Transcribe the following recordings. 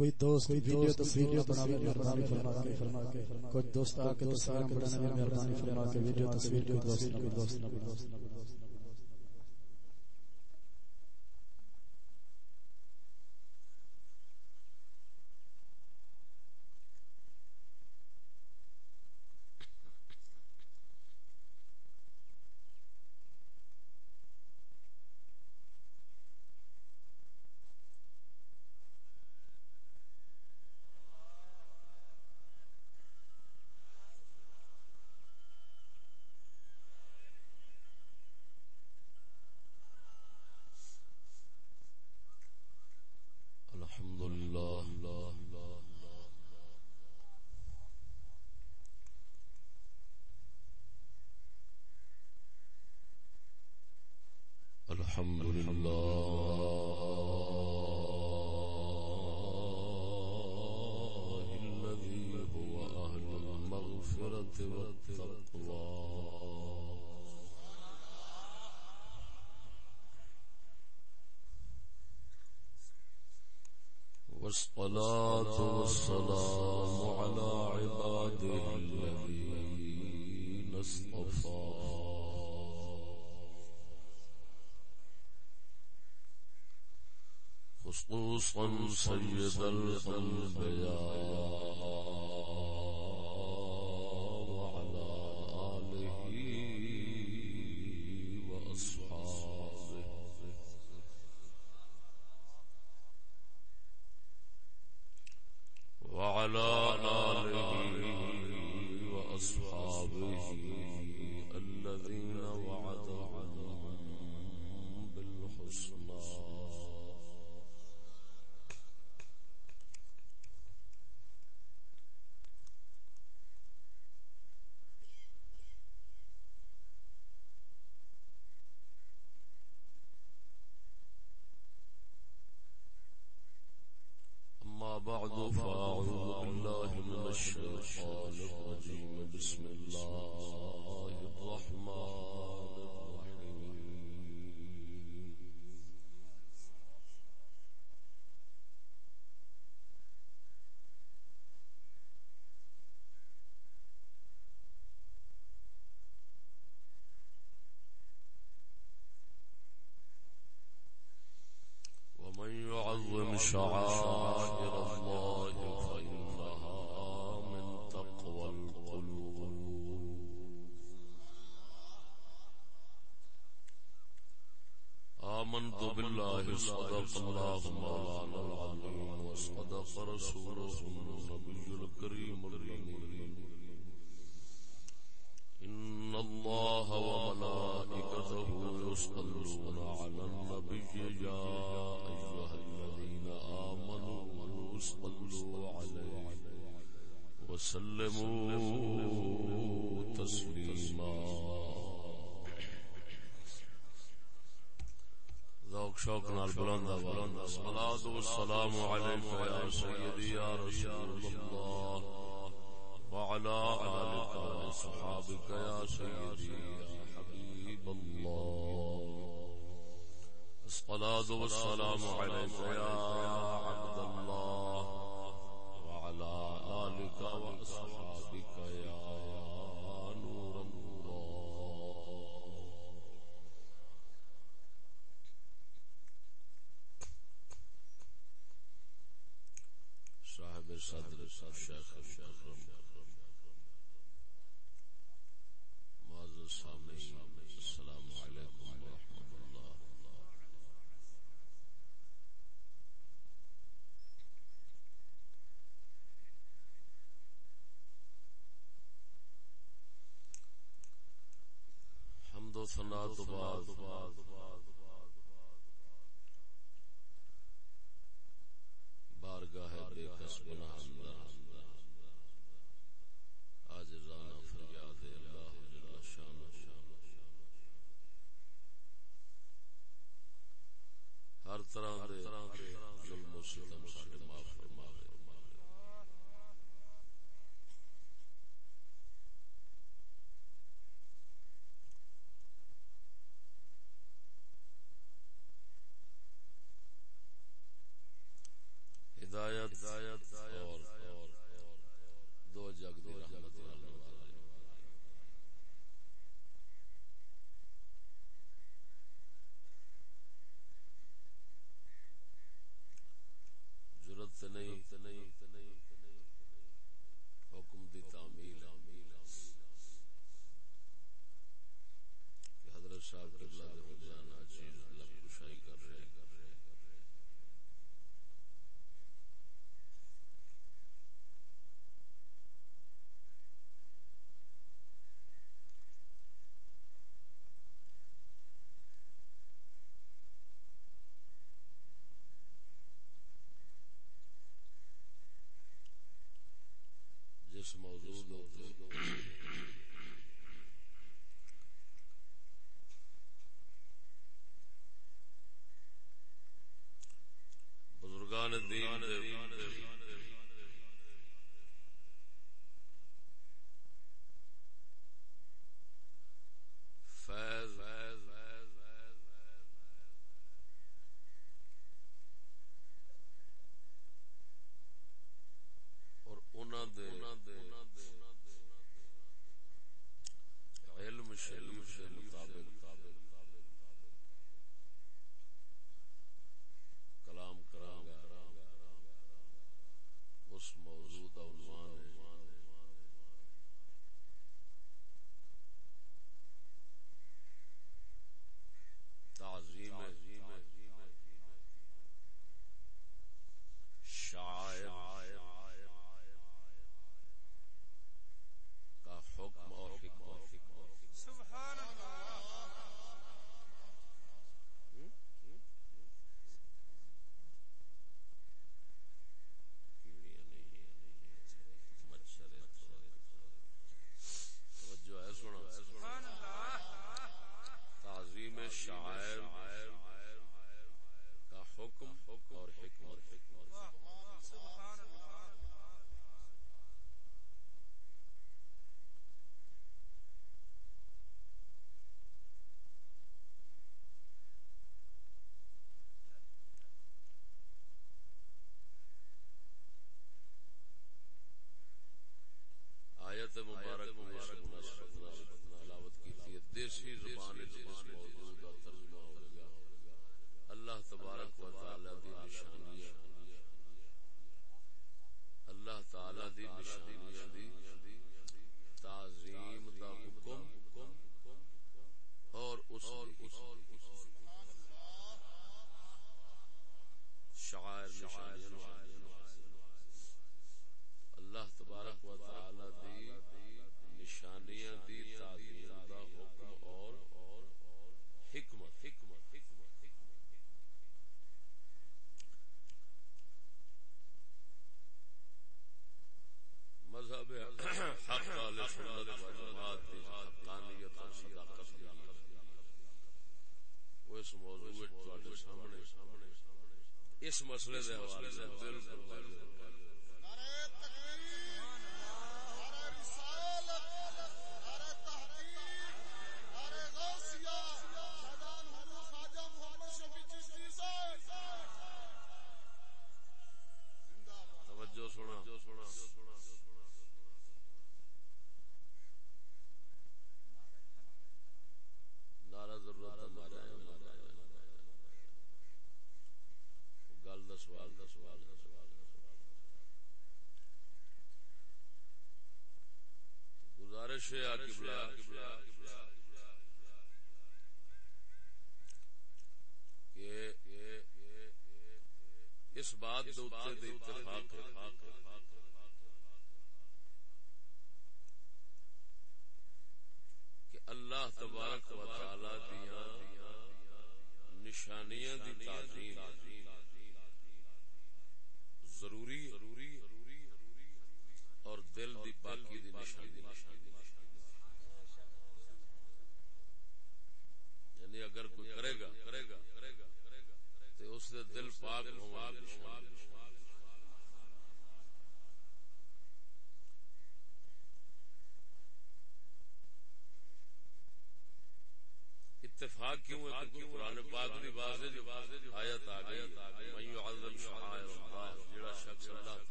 کوئی دوست کوئی ویڈیو تصویر مہربانی فرما کے کوئی دوست آ کے تصویر بنانے میں مہربانی فرما کے ویڈیو تصویر دوست دوست also صبح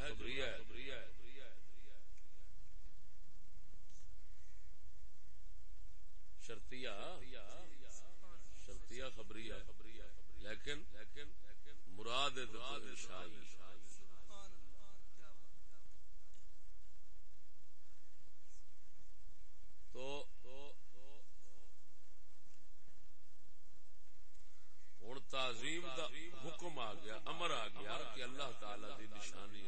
خبری ہے۔ شرطیہ شرطیہ خبری لیکن مراد شاہی۔ تو ہوں تعظیم دا حکم آ گیا، امر آ گیا کہ اللہ تعالی دی نشانی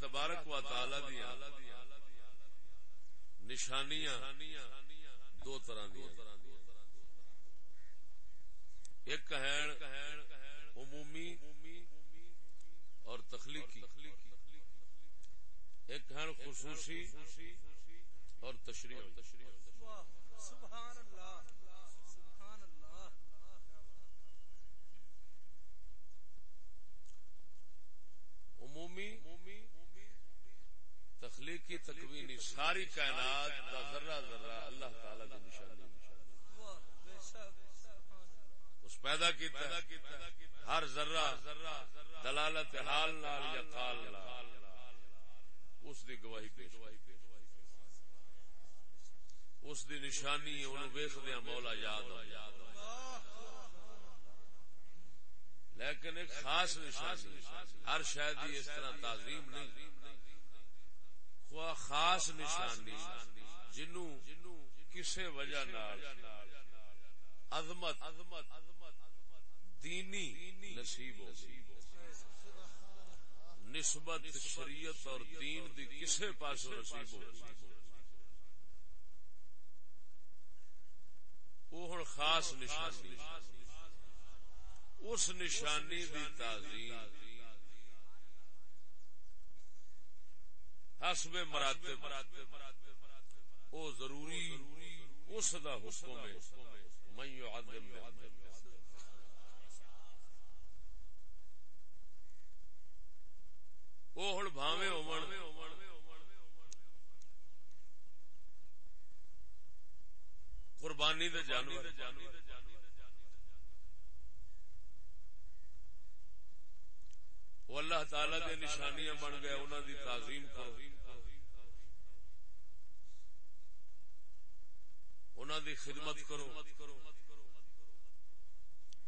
تبارک و تعالی دیا نشانیاں دو طرح دیا ایک ہے عمومی اور تخلیقی۔ ایک ہے خصوصی اور تشریح سبحان اللہ سبحان اللہ عمومی تخلیقی تکوینی، ساری کائنات کا ذرہ ذرہ اللہ تعالی کی نشانی اس پیدا کیتا ہے، ہر ذرہ دلالت حال نال یا قال نال۔ اس دی گواہی پیش اس دی نشانی انہوں ویخدیا مولا یاد آ لیکن ایک خاص نشانی، ہر شاید اس طرح تعظیم نہیں۔ خواہ خاص نشانی جنوں کسے وجہ نال عظمت، دینی نصیب ہو نسبت شریعت اور دین دی کسے پاس نصیب ہو وہ ہن خاص نشانی۔ اس نشانی دی تعظیم۔ حسب مراتب۔ او ضروری اس دا حکم ہے۔ من يعظم بعظم وہ ہوں بھاوے ہون۔ قربانی دے جانور۔ وہ اللہ تعالی دے نشانیاں بن گئے انہوں دی تعظیم کرو۔ انہوں دی خدمت کرو۔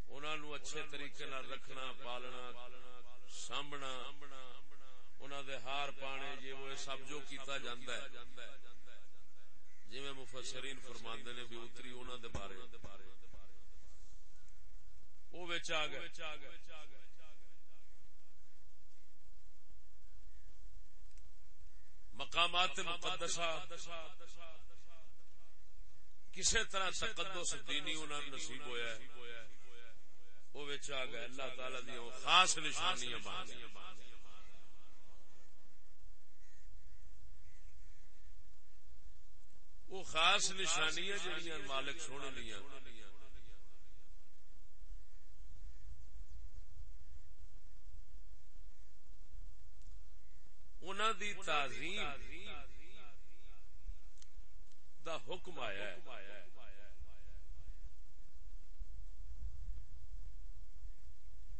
انہوں نو اچھے طریقے نال رکھنا، پالنا سامنا انہوں دے ہار پانے جی وہ سب جو کیتا جاندا ہے۔ جی میں مفسرین فرماندے نے بھی اتری انہوں دے بارے۔ وہ وچ آ گئے۔ مقامات مقدسہ۔ کسی طرح تقدس دینی انہوں نے نصیب ہویا ہے۔ وہ وچ آ گئے اللہ تعالی دی خاص نشانیاں بن گئی وہ خاص نشانیاں جڑیاں مالک سونے لیاں۔ انہاں دی تعظیم دا حکم آیا ہے۔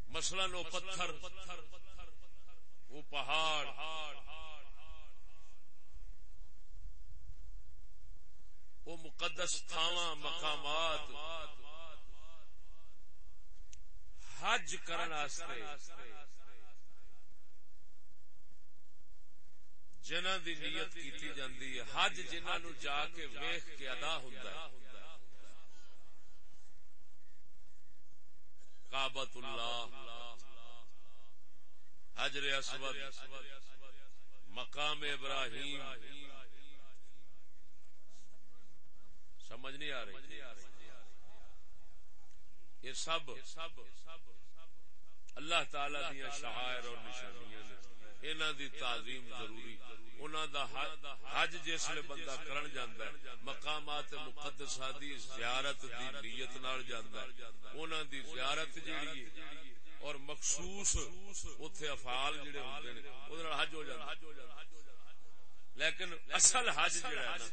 مثلا وہ پتھر، وہ پہاڑ۔ وہ مقدس تھاواں، مقامات۔ حج کرن واسطے جنہ دی نیت کیتی جاندی ہے، حج جنہ نو جا کے ویخ کے ادا ہوندا ہے۔ کعبۃ اللہ حجر اسود، مقام ابراہیم۔ سمجھ نہیں آ رہی؟ یہ سب اللہ تعالی دیا شعائر اور نشانیاں نے، انہاں دی تعظیم ضروری۔ انہاں دا حج جس لیے بندہ کرن جاندا ہے، مقامات مقدسہ دی زیارت دی نیت نال جاندا ہے۔ انہاں دی زیارت جیڑی ہے، اور مخصوص اوتھے افعال جڑے ہوندے نے، اودے نال حج ہو جاندا لیکن اصل حج جڑا ہے نا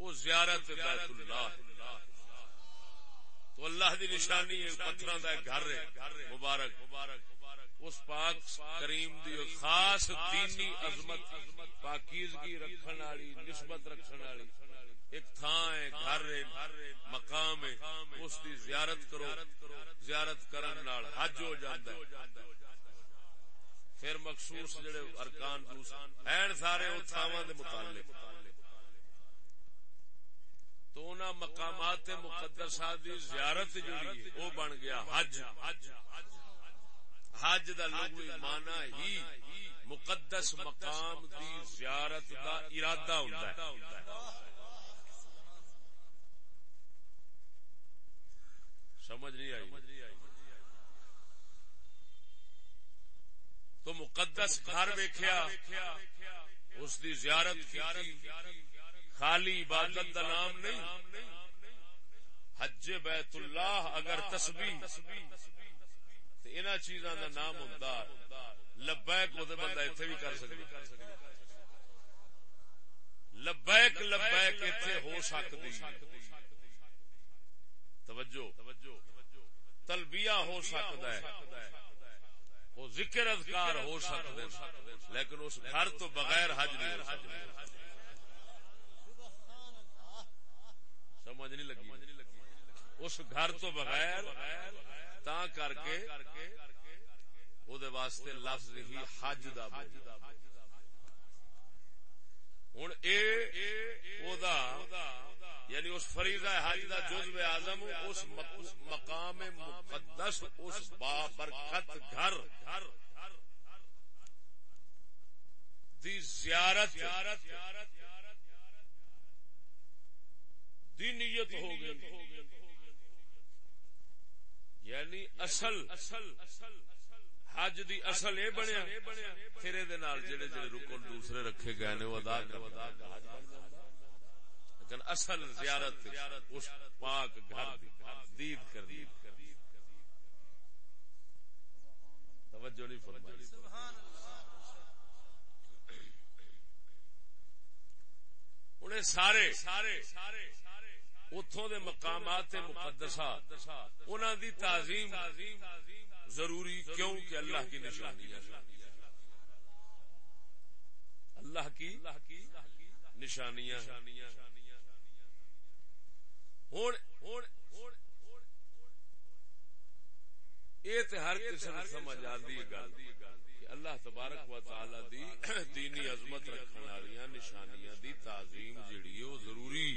وہ زیارت بیت اللہ تو اللہ دی نشانی ہے، پتھراں دا گھر ہے مبارک مبارک۔ اس پاک کریم دی خاص دینی عظمت، پاکیزگی رکھن والی، نسبت رکھن والی۔ ایک تھان ہے، گھر ہے، مقام ہے، اس دی زیارت کرو، زیارت کرن نال حج ہو جاندا ہے۔ پھر مخصوص جڑے ارکان ہیں، سارے او تھاواں دے متعلق۔ تو انہاں مقامات مقدسات دی زیارت جڑی ہے او بن گیا حج۔ حج دا لغوی معنی ہی مقدس مقام دی زیارت دا ارادہ ہوندا ہے۔ سمجھ نہیں آئی۔ تو مقدس گھر ویکھیا اس دی زیارت کی خالی عبادت دا نام نہیں۔ حج بیت اللہ اگر تسبیح۔ ان چیزاں دا نام ہوندا لبیک وہ بندہ اتنے بھی کر سکتا لبیک لبیک اتنے ہو سکتی توجہ۔ تلبیہ ہو سکتا ہے۔ وہ ذکر اذکار ہو سکتے لیکن اس گھر تو بغیر حج نہیں ہو سکتا سمجھ نہیں لگی۔ اس گھر تو بغیر تا کر کے او دے واسطے لفظ ہی حج دا ہوں اے او دا یعنی اس فریضہ حج دا جزو اعظم، اس مقام مقدس، اس بابرکت گھر دی زیارت، دی نیت ہو گئی۔ یعنی اصل، حج دی اصل یہ بنیا، پھر یہ جڑے جڑے رکن دوسرے رکھے گئے نے، وہ ادا لیکن اصل زیارت اس پاک گھر دی، دید کر دی۔ توجہ نہیں فرمائی۔ سبحان اللہ انہیں سارے سارے سارے اتوں دے مقامات مقدسہ انہوں دی تعظیم ضروری کیوں کہ اللہ کی نشانی اللہ کی نشانیاں یہ تو ہر کسی نے سمجھ آتی گل اللہ تبارک و تعالی دی دینی عظمت رکھنے والی نشانیاں دی تعظیم جیڑی ہے وہ ضروری۔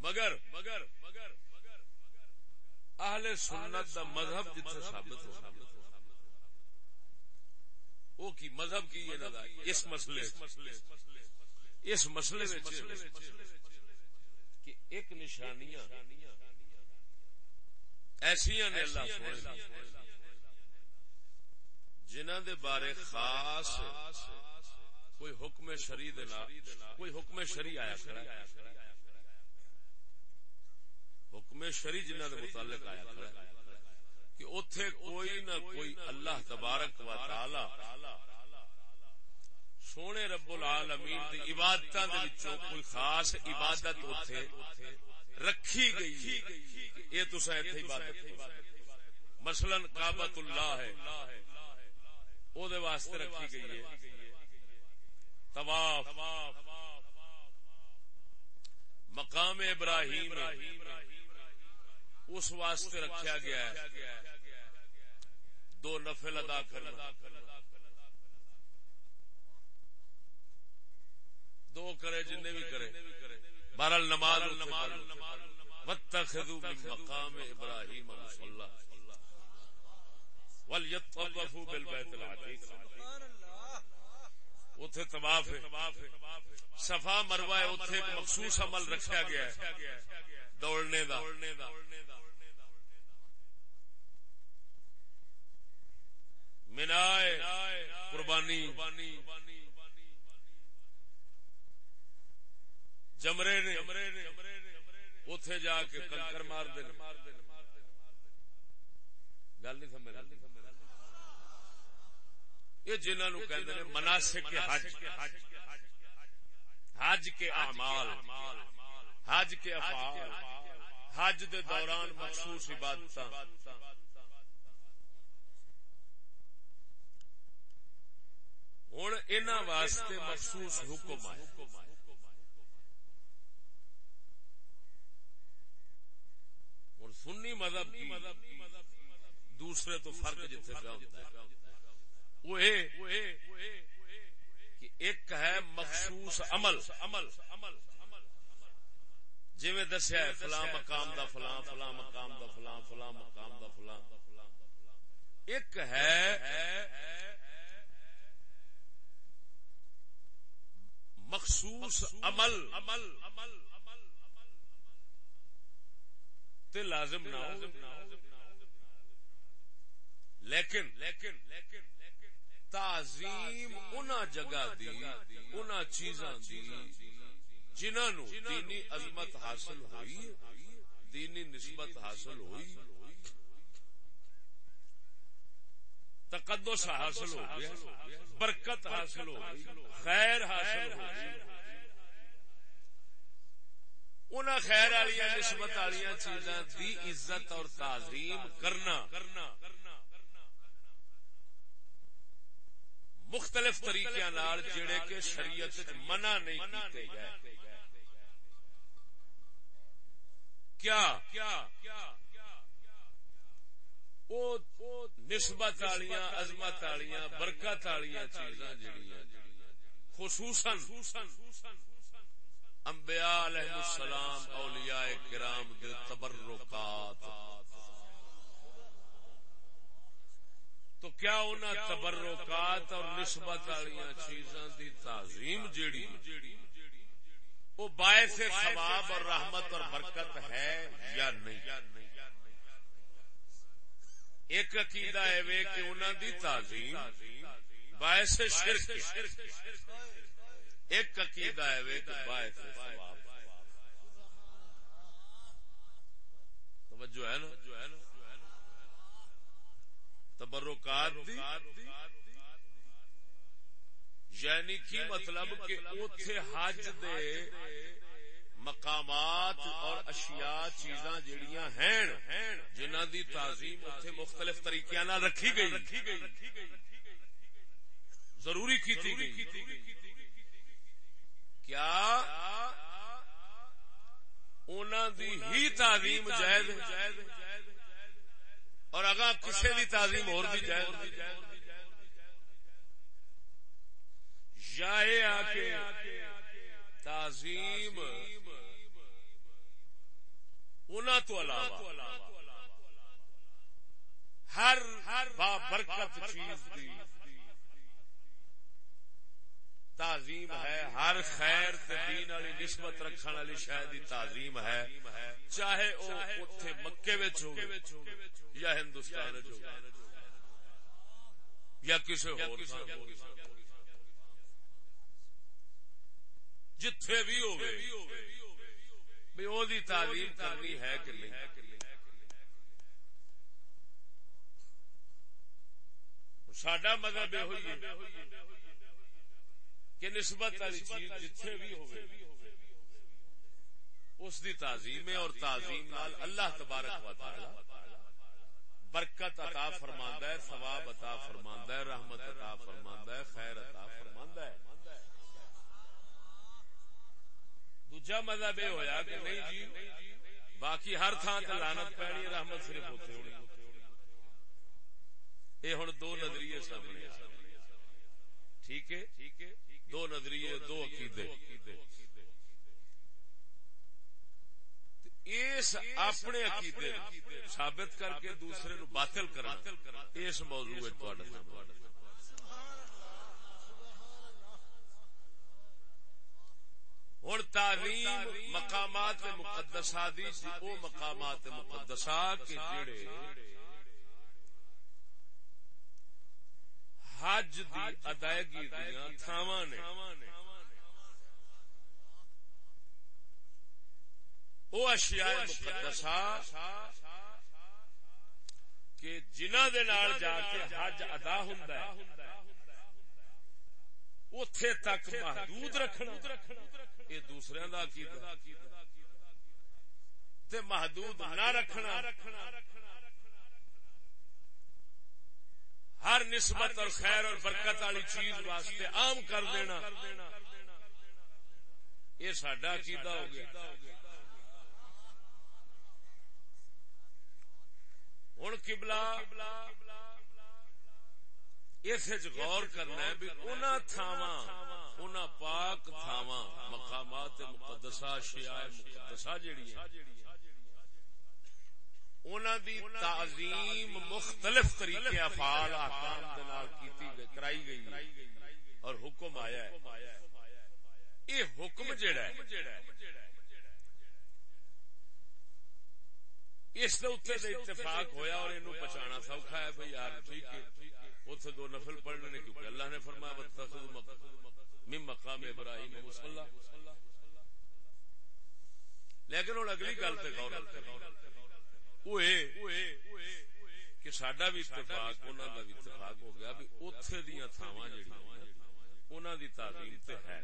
مگر مگر مگر اہل سنت دا مذہب جتنے ثابت ہو وہ کی مذہب کی یہ اس مسئلے اس مسئلے کہ ایک نشانیاں ایسا نے اللہ سونے جنہ دے بارے خاص کوئی حکم شری کوئی حکم شری آیا کھڑا حکم شری جنہ دے متعلق آیا کھڑا ہے کہ اتے کوئی نہ کوئی اللہ تبارک و تعالی سونے رب العالمین دی عبادتاں دے وچوں کوئی خاص عبادت اتے رکھی گئی یہ تسا ایتھے عبادت کرو مثلا کعبۃ اللہ ہے، او دے واسطے رکھی گئی ہے۔ طواف، مقام ابراہیم اس واسطے رکھا گیا ہے۔ دو نفل ادا کرنا۔ دو کرے جن بھی کرے۔ بہرحال نماز واتخذوا من مقام ابراہیم مصلی ولیطوفوا بالبیت العتیق اتھے طواف ہے۔ صفا ہے ایک مخصوص عمل رکھا گیا ہے۔ دوڑنے دا۔ منائے قربانی۔ جمرے نے اتے جا کے کنکر مار دے گل نہیں سمجھ یہ جنہوں کہ مناسب حج حج کے اعمال حج کے افعال حج دے دوران مخصوص عبادت ہوں ان واسطے مخصوص حکم ہے ہوں سنی مذہب دوسرے تو فرق جتنے پہ ہوتا ہے۔ وہ کہ ایک ہے مخصوص عمل۔ عمل عمل جی میں دسیا ہے فلاں مقام دا فلاں فلاں مقام دا فلاں فلاں مقام دا فلاں۔ ایک ہے مخصوص عمل عمل عمل۔ تے لازم نہ ہو۔ لیکن لیکن لیکن تعظیم انہاں جگہ دی انہاں چیزاں دی، جنہاں نو دینی عظمت حاصل ہوئی، دینی نسبت حاصل ہوئی، تقدس حاصل ہو گیا، برکت حاصل ہو گئی، خیر حاصل ہو گئی۔ ان خیر والی نسبت والی چیزاں دی عزت اور تعظیم کرنا۔ مختلف طریقے جڑے کہ شریعت منع نہیں کیتے گئے۔ کیا؟ نسبت والیاں، عظمت والیاں، برکت والیاں چیزاں جڑیاں خصوصاً انبیاء علیہ السلام، اولیاء کرام دے تبرکات۔ تو کیا انہاں تبرکات اور نسبت والیاں چیزاں دی تعظیم جیڑی وہ باعث ثواب اور رحمت اور برکت ہے یا نہیں؟ ایک عقیدہ ہے وے کہ انہاں دی تعظیم باعث شرک ایک عقیدہ ہے وے کہ باعث ثواب توجہ ہے نا؟ تبرکات دی؟ یعنی کی مطلب کہ اوتھے حج دے مقامات اور اشیاء چیزاں جڑیاں ہیں۔ جنہاں دی تعظیم اوتھے مختلف طریقے نال رکھی گئی۔ ضروری کیتی گئی۔ کیا؟ انہاں دی ہی تعظیم جائز اور اگا کسی دی تعظیم اور بھی جائے۔ یا یہ آ کے تعظیم انہوں تو علاوہ ہر با برکت چیز دی تعظیم ہے، ہر خیر دین والی نسبت رکھنے والی شاید تعظیم ہے۔ چاہے وہ اتنے مکے ہو یا ہندوستان یا کسی جتھے بھی ہو تعلیم کرنی ہے کہ نہیں؟ سڈا مذہب یہ ہوئی کہ نسبت والی چیز جتھے بھی ہو اس دی تعظیم ہے اور تعظیم نال اللہ تبارک و تعالی برکت عطا فرماندا ہے ثواب عطا فرماندا ہے رحمت عطا فرماندا ہے خیر عطا فرماندا ہے۔ دوجا مذہب یہ ہویا کہ نہیں جی باقی ہر تھان تے لعنت پینی رحمت صرف ہوتے ہونی یہ ہن دو نظریے سامنے ٹھیک ہے؟ دو نظریے، دو عقیدے۔ اس اپنے عقیدے ثابت کر کے دوسرے نو باطل کرنا، اس موضوع ہوں تعلیم، مقامات مقدسہ دی، او مقامات مقدسہ کے جڑے حج دی ادائیگی دیا تھاواں نے۔ وہ اشیاء مقدسہ کہ جنہ دے نال جا کے حج ادا ہوندا ہے۔ اوتھے تک محدود رکھنا۔ دا عقیدہ۔ تے محدود نہ رکھنا۔ ہر نسبت اور خیر اور برکت والی چیز واسطے عام کر دینا۔ یہ سڈا عقیدہ ہو گیا۔ ہوں کبلا اس غور کرنا ہے بھی انہاں تھاواں، انہاں پاک تھاواں، مقامات مقدسہ، شیعہ مقدسہ جڑی ہیں۔ انہاں دی تعظیم مختلف طریقے افعال احکام دے نال کیتی گئی کرائی گئی اور حکم آیا ہے۔ یہ حکم جڑا ہے اس دے اوتے تے اتفاق ہویا اور اینو پہچانا سوکھا ہے۔ بھئی یار، ٹھیک ہے۔ اوتھے دو نفل پڑھنے نے کیونکہ اللہ نے فرمایا وتخذ من مقام ابراہیم مصلی لیکن ہن اگلی گل تے غور اوئے کہ ساڈا بھی اتفاق انہاں دا بھی اتفاق ہو گیا بھی اوتھے دیاں تھاواں جڑیاں انہاں دی تعظیم تے ہے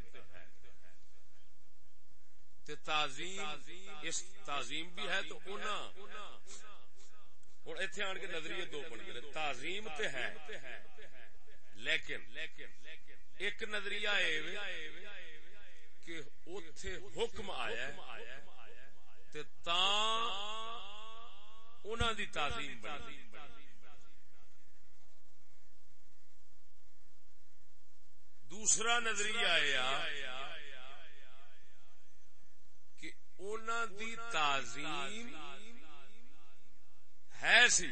تے تعظیم اس تعظیم بھی ہے تو انہاں ہوں اتنے آن کے نظریے دو بن گئے تعظیم تے ہے لیکن ایک نظریہ کہ اتے حکم آیا تے تاں انہاں دی تعظیم بنی۔ دوسرا نظریہ آیا کہ انہاں دی تعظیم ہے سی۔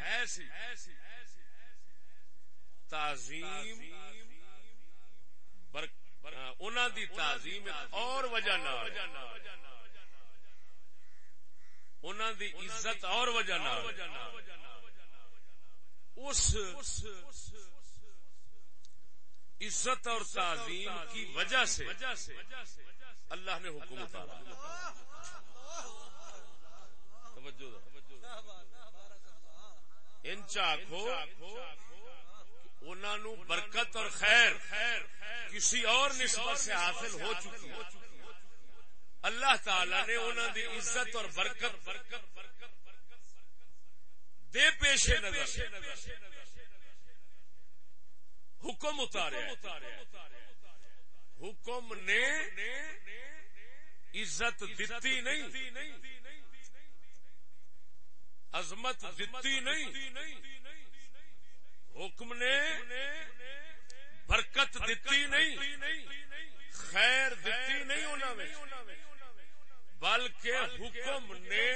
تعظیم انہاں دی تعظیم اور وجہ نہ انہاں دی عزت اور وجہ نہ اس عزت اور تعظیم کی وجہ سے اللہ نے حکم اتارا۔ توجہ ان چاخو انہوں برکت اور خیر کسی اور نسبت سے حاصل ہو چکی اللہ تعالی نے انہوں دی عزت اور برکت دے پیش نظر حکم اتارے حکم نے عزت دیتی نہیں۔ عظمت دیتی نہیں۔ حکم نے برکت دیتی نہیں۔ خیر دیتی نہیں انہوں نے بلکہ حکم نے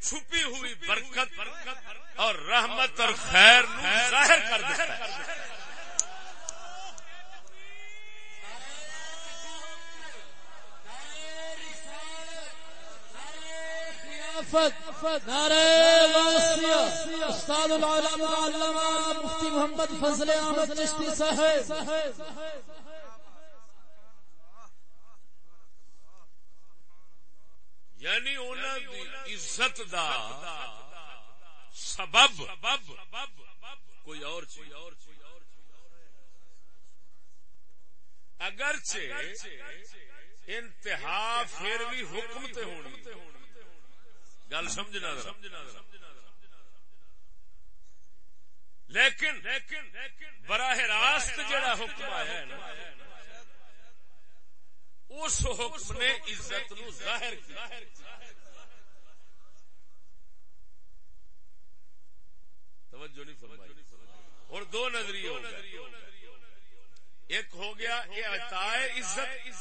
چھپی ہوئی برکت برکت اور رحمت اور خیر ظاہر کر دیا۔ نعرہ استاد العلماء علامہ مفتی محمد فضل احمد چشتی صاحب یعنی انہاں دی عزت دا سبب کوئی اور چیز۔ اگرچہ انتہا پھر بھی حکم تے ہونی۔ گل سمجھنا لیکن براہ راست جڑا حکم آیا ہے نا، اس حکم نے عزت نو ظاہر کیا۔ توجہ نہیں فرمائی۔ اور دو نظریے ہو گئے۔ ایک ہو گیا یہ عطائے عزت۔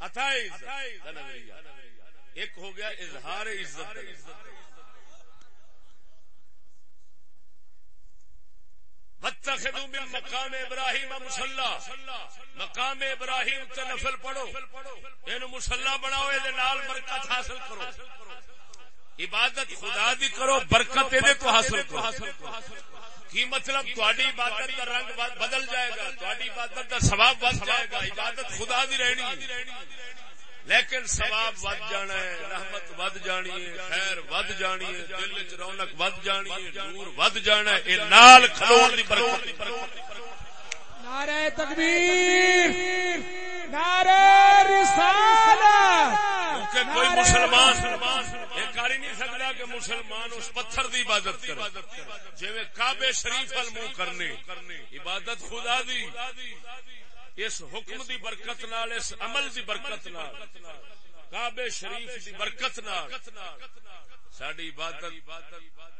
عطائے عزت نظریہ ایک ہو گیا، اظہار عزت۔ واتخذوا من مقام ابراہیم مسلح مقام ابراہیم تے نفل پڑھو۔ اینو مسلح بناؤ اے دے نال برکت حاصل کرو۔ عبادت خدا دی کرو، برکت اے تو حاصل کرو۔ کی مطلب تہاڈی عبادت دا رنگ بدل جائے گا، تہاڈی عبادت دا ثواب بڑھ جائے گا۔ عبادت خدا دی رہنی۔ لیکن ثواب ود جانا ہے، رحمت ود جانی ہے، خیر ود جانی ہے، دل وچ رونق ود جانی ہے، نور ود جانا ہے۔ اے نال کھلون دی برکت۔ نعرہ تکبیر نعرہ رسالت کہ کوئی مسلمان یہ کر ہی نہیں سکتا کہ مسلمان اس پتھر دی عبادت کرے۔ جی کعبے شریف ال منہ کرنے عبادت خدا دی۔ اس حکم دی برکت نال اس عمل دی برکت نال کعبے شریف دی برکت نال ساری عبادت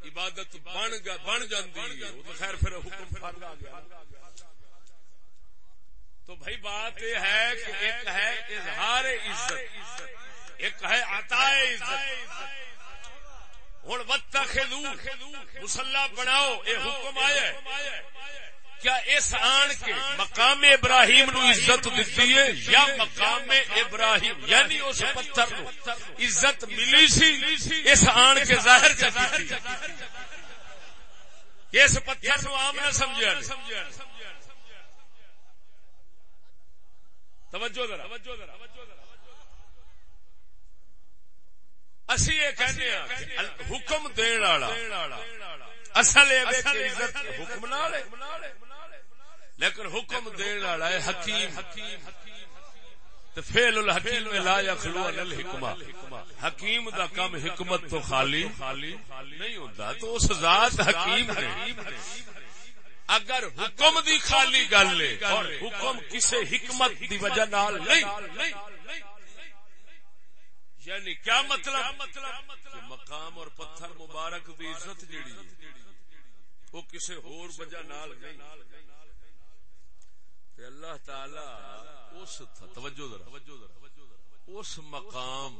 عبادت بن بن جاندی۔ ہے خیر پھر حکم فرض آ گیا تو بھائی بات یہ ہے کہ ایک ہے اظہار عزت، ایک ہے عطا عزت۔ ہوں وقت خدو مسلح بناؤ، یہ حکم آیا کیا اس آن کے مقام ابراہیم نو عزت دیتی ہے یا مقام ابراہیم؟ یعنی اس پتھر نو عزت ملی سی، اس آن کے ظاہر چکی اس پتھر نو عام نہ سمجھا توجہ ذرا۔ اسی یہ کہنے ہیں حکم دین والا اصل یہ ہے کہ عزت حکم نال ہے۔ لیکن حکم دین والا ہے حکیم۔ فعل الحکیم لا یخلو عن الحکمہ۔ حکیم دا کم حکمت تو خالی نہیں ہوتا تو اس ذات حکیم نے۔ اگر حکم دی خالی گل ہے اور حکم کسی حکمت دی وجہ نال نہیں۔ یعنی کیا مطلب؟ کہ مقام اور پتھر مبارک دی عزت جیڑی وہ کسی ہور وجہ نال نہیں۔ تے اللہ تعالی اس توجہ ذرا، اس مقام،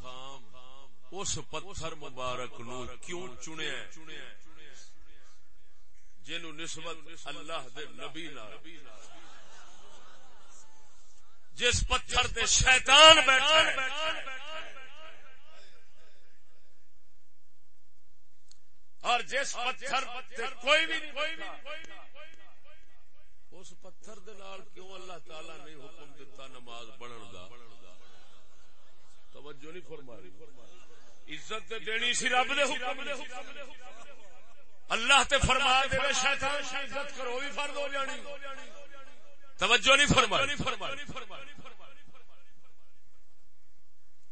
اس پتھر مبارک نو کیوں چنیا جنو نسبت اللہ دے نبی نال۔ جس پتھر تے شیطان بیٹھا ہے۔ اور جس پتھر تے کوئی بھی اس پتھر دے نال کیوں اللہ تعالی نے حکم دیتا نماز پڑھن دا؟ توجہ نہیں فرمائی عزت دینی سی رب دے حکم دے اللہ تے فرما دے شیطان دی عزت کرو بھی فرض ہو جانی۔ توجہ نہیں فرمائی۔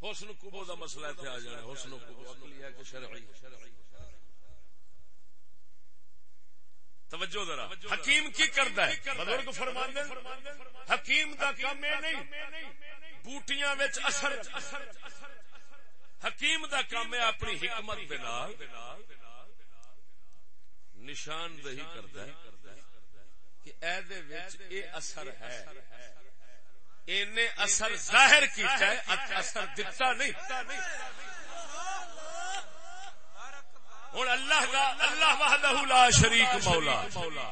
حسن قبو دا مسئلہ تے آ جانا حسن قبو عقلی ہے کہ شرعی۔ توجہ ذرا۔ حکیم کی کردا ہے؟ بزرگ فرماندے حکیم دا کام اے نہیں۔ بوٹیاں وچ اثر۔ حکیم دا کام ہے اپنی حکمت دے نال۔ نشاندہی کردا ہے کہ اے وچ اے اثر ہے۔ اینے اثر ظاہر کیتا ہے اثر دتا نہیں۔ ہوں اللہ دا، اللہ وحدہ لا شریک مولا۔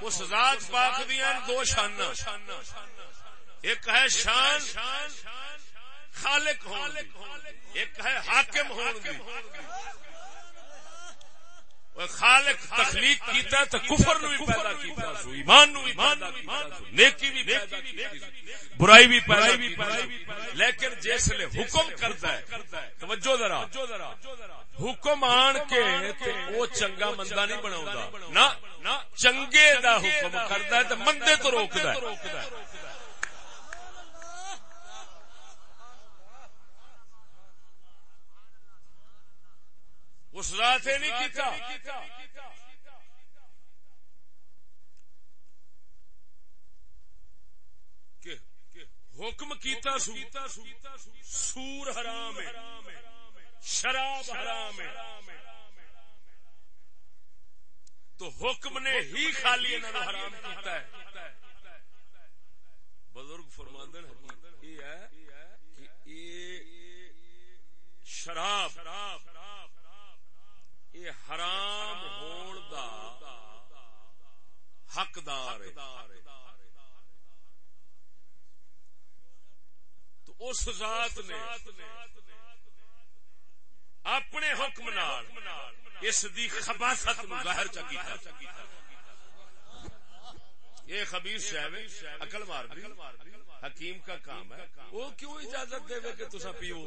اس ذات پاک دیا دو شان ایک ہے شان، خالق ہون ایک ہے حاکم ہون دی۔ خالق تخلیق کیتا تو کفر نو بھی پیدا کیتا سو ایمان نو بھی پیدا کیتا سو نیکی بھی پیدا کیتی سو برائی بھی پیدا کیتا لیکن جس لے حکم کرتا ہے توجہ ذرا حکم آن کے تے او چنگا مندہ نہیں بناؤں نہ چنگے دا حکم کرتا ہے تو مندے تو روکدا ہے اس رات نہیں کیتا۔ حکم کیتا سو۔ سور حرام ہے۔ شراب حرام ہے۔ تو حکم نے ہی خالی انہوں نے حرام کیتا ہے۔ بزرگ فرماندن یہ ہے کہ یہ شراب یہ حرام ہون دا حقدار ہے تو اس ذات نے اپنے حکم نال اس دی خباثت نو ظاہر چا کیتا یہ خبیث شہر عقل مار حکیم کا کام ہے وہ کیوں اجازت دے کہ تسا پیو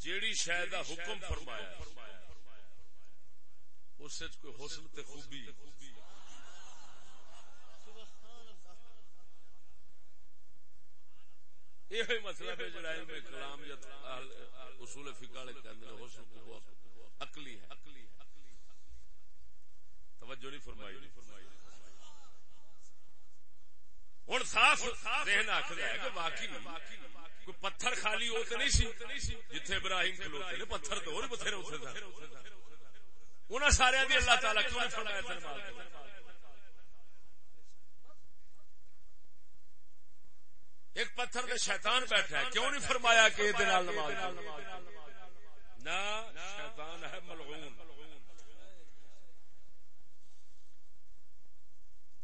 جیڑی شے دا حکم فرمایا اس کوئی حسن تے خوبی یہ مطلب ہے جڑا علم کلام یا اصول فقہ والے کہندے نے، حسن کو عقلی ہے۔ توجہ نہیں فرمائی۔ ہوں صاف ذہن آخر ہے کہ واقعی کوئی پتھر خالی ہو تو نہیں سی، جتھے ابراہیم کھلوتے نے پتھر تو اور بتھیرے اتنے سن۔ انہاں سارے دی اللہ تعالیٰ کیوں نہیں فرمایا تھا نماز ایک پتھر میں شیطان بیٹھا ہے، کیوں نہیں فرمایا کہ یہ دن نماز پڑھو؟ نہ، شیطان ہے ملعون۔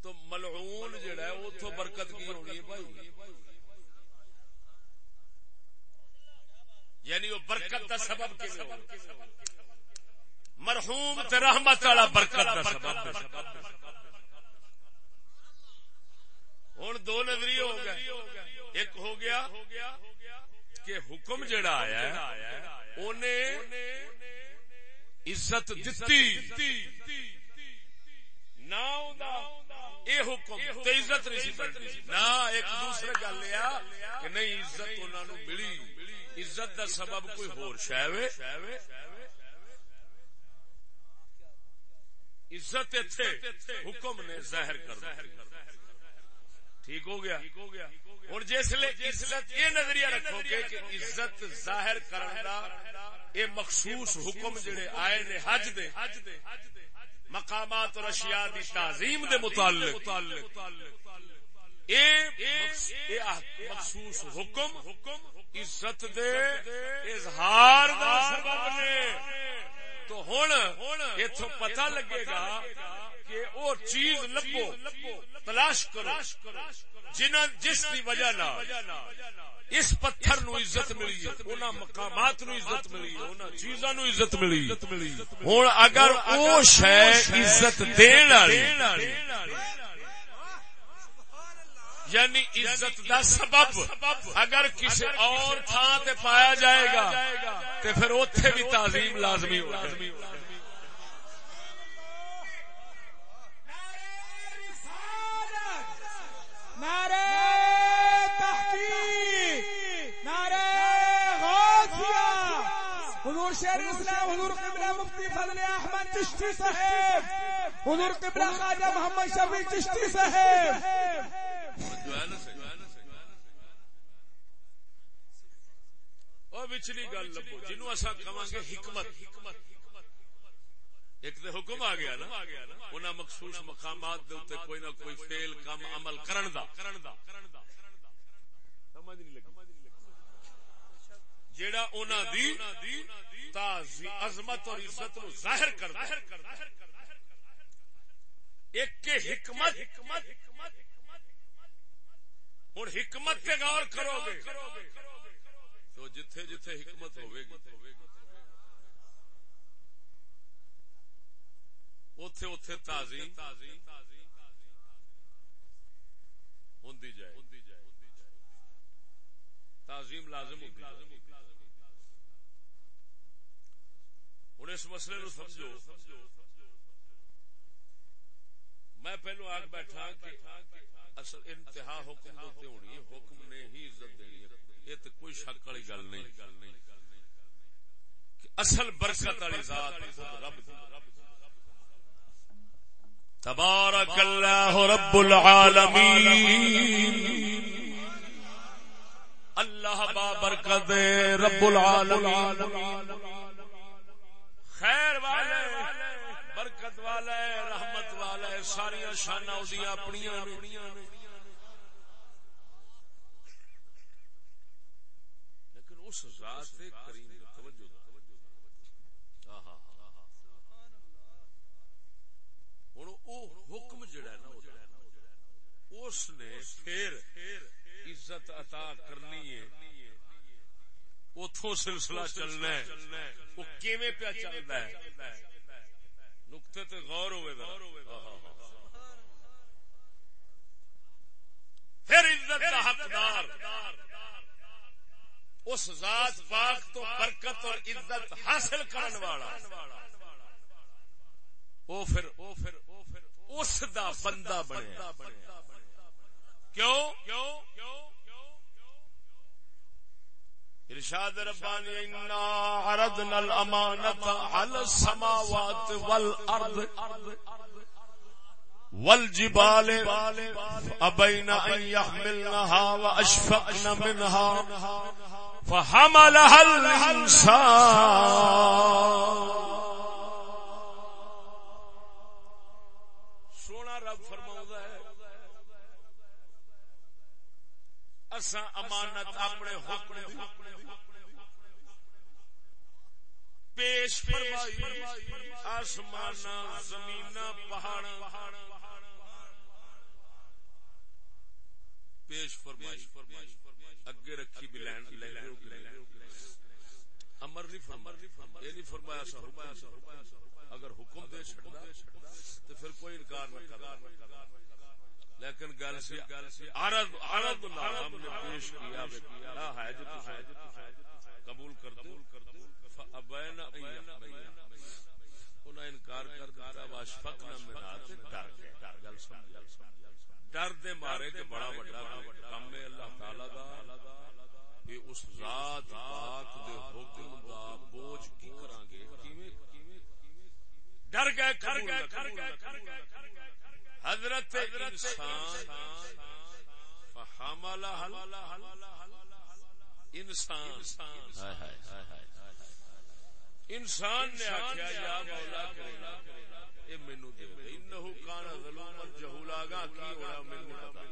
تو ملعون جڑا ہے اتو برکت کی ہونی ہے بھائی؟ یعنی وہ برکت دا سبب مرحوم تے رحمت والا برکت دا سبب ہوں دو نظریے ہو گئے ایک ہو گیا کہ حکم جڑا آیا ہے عزت دتی نہ اے حکم تے عزت نہیں سی نہ ایک دوسرے گل کہ نہیں عزت انہوں نے ملی عزت دا سبب کوئی ہور شاوے عزت اتھے حکم نے ظاہر کر ٹھیک ہو گیا؟ ہوں جس عزت یہ نظریہ رکھو گے کہ عزت ظاہر کرنا یہ مخصوص حکم جڑے آئے نے حج دے، مقامات اور اشیاء دی تعظیم دے متعلق۔ مخصوص حکم عزت دے، اظہار دا سبب نے تو ہن اتو پتہ لگے گا کہ او چیز لبو، تلاش کرو۔ جنہ جس دی وجہ نہ اس پتھر نو عزت ملی ہے مقامات نو عزت ملی ہے چیزاں نو عزت ملی۔ ہن اگر او شے عزت دین والی یعنی عزت دا سبب۔ اگر کسی اور تھان تے پایا جائے گا، تے پھر اوتھے بھی تعظیم لازمی ہوگا نعرہ تحقیق، نعرہ غوثیہ۔ حضور شیر اسلام، حضور قبلہ مفتی فضل احمد چشتی صاحب۔ حضور قبلہ خواجہ محمد شفیع چشتی صاحب۔ وچلی گل لبو جنوں اسا کہاں گے حکمت۔ ایک تے حکم آ گیا نا انہاں مخصوص مقامات دے اوتے کوئی نہ کوئی فعل کم عمل کرن دا۔ سمجھ نہیں لگی۔ جیڑا انہاں دی تعظیم عظمت اور عزت نو ظاہر کردا ایک کے حکمت ہوں حکمت تے غور کرو گے تو جتھے جتھے حکمت ہوے گی اوتھے اوتھے تعظیم ہوندی جائے۔ تعظیم لازم ہوندی جائے۔ ہوں اس مسئلے نو سمجھو۔ میں پہلو آگ بیٹھا کہ اصل انتہا حکم ہوتے ہونی ہے، حکم نے ہی عزت دینی ہے۔ یہ تو کوئی شک والی گل نہیں اصل برکت والی ذات خود رب تبارک اللہ رب العالمین۔ اللہ بابرکت رب العالمین۔ خیر والے۔ رحمت والا ہے ساری شانہ اودیاں لیکن اس ذات کریم توجہ ہوں او حکم جڑا ہے نا اس نے پھر عزت عطا کرنی ہے۔ اتوں سلسلہ چلنا ہے۔ وہ کیویں پیا چلتا ہے؟ نقطے تے غور ہوئے پھر عزت کا حقدار۔ اس ذات پاک تو برکت اور عزت حاصل کرنے والا۔ وہ پھر وہ پھر وہ پھر اس دا بندہ بنے۔ کیوں؟ کیوں؟ ارشاد ربانی، انا عرضنا الامانت على السماوات والارض والجبال ابين ان يحملنها واشفقن منها فحملها الانسان سونا رب فرماؤں ہے اسا امانت اپنے حکم پیش فرمائی آسمان زمین پہاڑ پیش فرمائی اگے رکھی بھی لین امر نہیں فرمایا یہ نہیں فرمایا سا اگر حکم دے چھڑا تو پھر کوئی انکار نہ کرنا۔ لیکن گل عرض عرض اللہ ہم نے پیش کیا ہے جو قبول کر دو ابین انکار کر تے ڈر ڈر گل سمجھ ڈر دے مارے کہ بڑا بڑا کام ہے اللہ تعالی دا کہ اس ذات پاک دے حکم دا بوجھ کی کران گے کیویں ڈر گئے کر گئے حضرت انسان فحمل انسان انسان نے آخیا یا مولا یہ مینو دے کان ظلوما جہولا گا کی پتا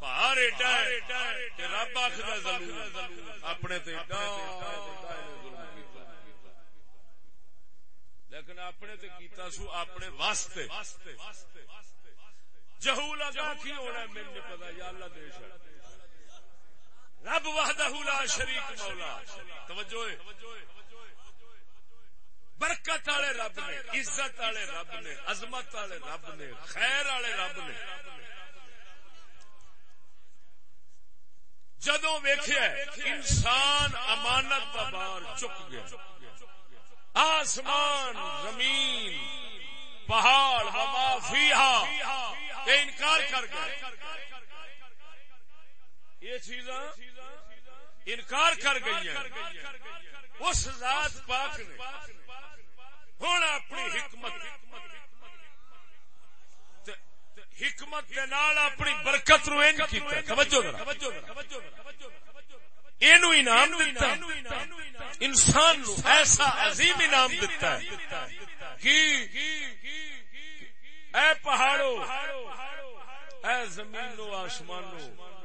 پہاڑ ایڈا ہے کہ رب آخدا اپنے تے ایڈا لیکن اپنے تے کیتا سو اپنے واسطے۔ جہولا گا کی ہونا مینو پتا یا اللہ دے شاید رب وحدہ لا شریک مولا۔ توجہ برکت والے رب نے، عزت والے رب نے، عظمت والے رب نے، خیر والے رب نے۔ جدو ویخیا انسان امانت کا بار چک گیا۔ آسمان، زمین، پہاڑ ہما فیہا انکار کر گئے یہ چیزاں انکار کر گئی ہیں۔ اس ذات پاک نے ہوں اپنی حکمت حکمت کے نال اپنی برکت نو انج کیتا توجہ اینو انعام دیتا انسان نو ایسا عظیم انعام دیتا ہے کہ اے پہاڑو، اے زمینو، آسمانو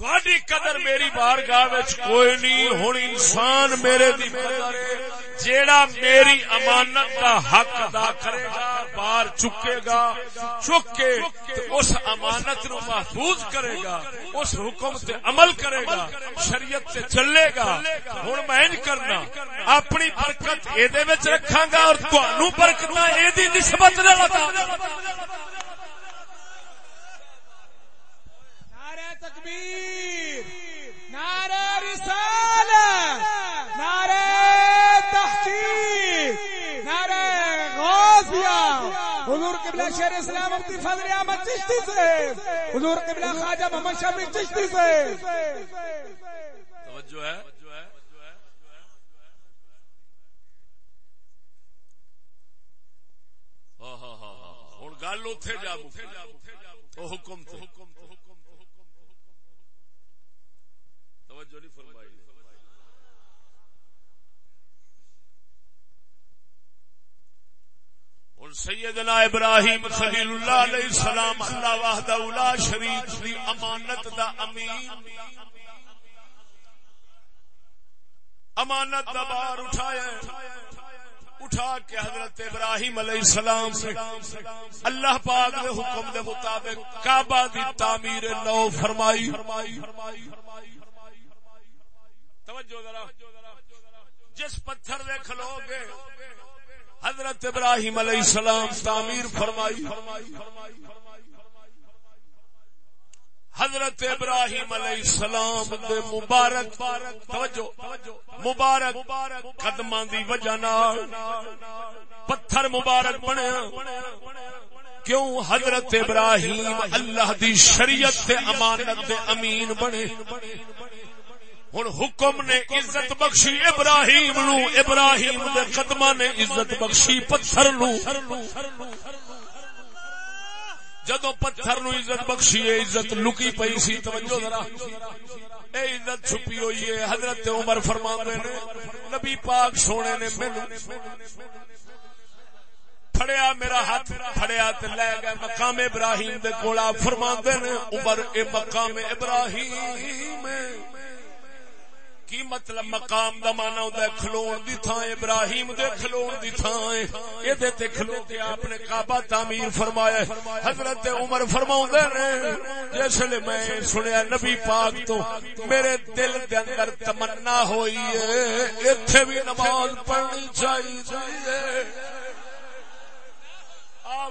تھوڑی قدر میری بار گاہ کوئی نہیں ہوں انسان میرے دی قدر جیڑا میری امانت کا حق ادا کرے گا بار چکے گا، چک کے اس امانت نو محفوظ کرے گا، اس حکم تے عمل کرے گا، شریعت تے چلے گا۔ ہوں میں کرنا، اپنی برکت یہ رکھا گا اور تہن برکت یہ نسبت نال عطا تکبیر نعرہ رسالت نعرہ تحقیق نعرہ غوثیہ حضور قبلہ شہر اسلام مفتی فضل احمد چشتی سے حضور قبلہ خواجہ محمد شفیع چشتی سے توجہ ہے ہوں گل اتے جا حکم حکم توجہ نہیں فرمائی اور سیدنا ابراہیم خلیل اللہ علیہ السلام اللہ وحدہ اولا شریف دی امانت دا امین۔ امانت دا بار اٹھایا اٹھا کے حضرت ابراہیم علیہ السلام سے اللہ پاک کے حکم دے مطابق کعبہ دی تعمیر نو فرمائی۔ توجہ ذرا۔ جس پتھر دے کھلو گے، حضرت ابراہیم علیہ السلام تعمیر فرمائی۔ حضرت ابراہیم علیہ السلام دے مبارک، توجہ، مبارک قدماں دی وجہ نال پتھر مبارک بنیا۔ کیوں؟ حضرت ابراہیم اللہ دی شریعت تے امانت دے امین بنے۔ ہن حکم نے عزت بخشی ابراہیم نو، ابراہیم دے قدماں نے عزت بخشی پتھر نو۔ جدو پتھر نو عزت بخشی ہے عزت لکی پئی سی، توجہ ذرا۔ اے عزت چھپی ہوئی ہے، حضرت عمر فرما نے، نبی پاک سونے نے مینوں پھڑیا میرا ہاتھ، پھڑیا تے لے گئے مقام ابراہیم دے کولا۔ فرما نے، عمر، اے مقام ابراہیم۔ کی مطلب مقام دا مانا ہوندا ہے کھلون دی تھاں، ابراہیم دے کھلون دی تھاں۔ اے دے تے کھلو کے آپ نے کعبہ تعمیر فرمایا ہے۔ حضرت عمر فرماوندے نے جس لے میں سنیا نبی پاک تو میرے دل دے اندر تمنا ہوئی ہے۔ ایتھے بھی نماز پڑھنی چاہیے۔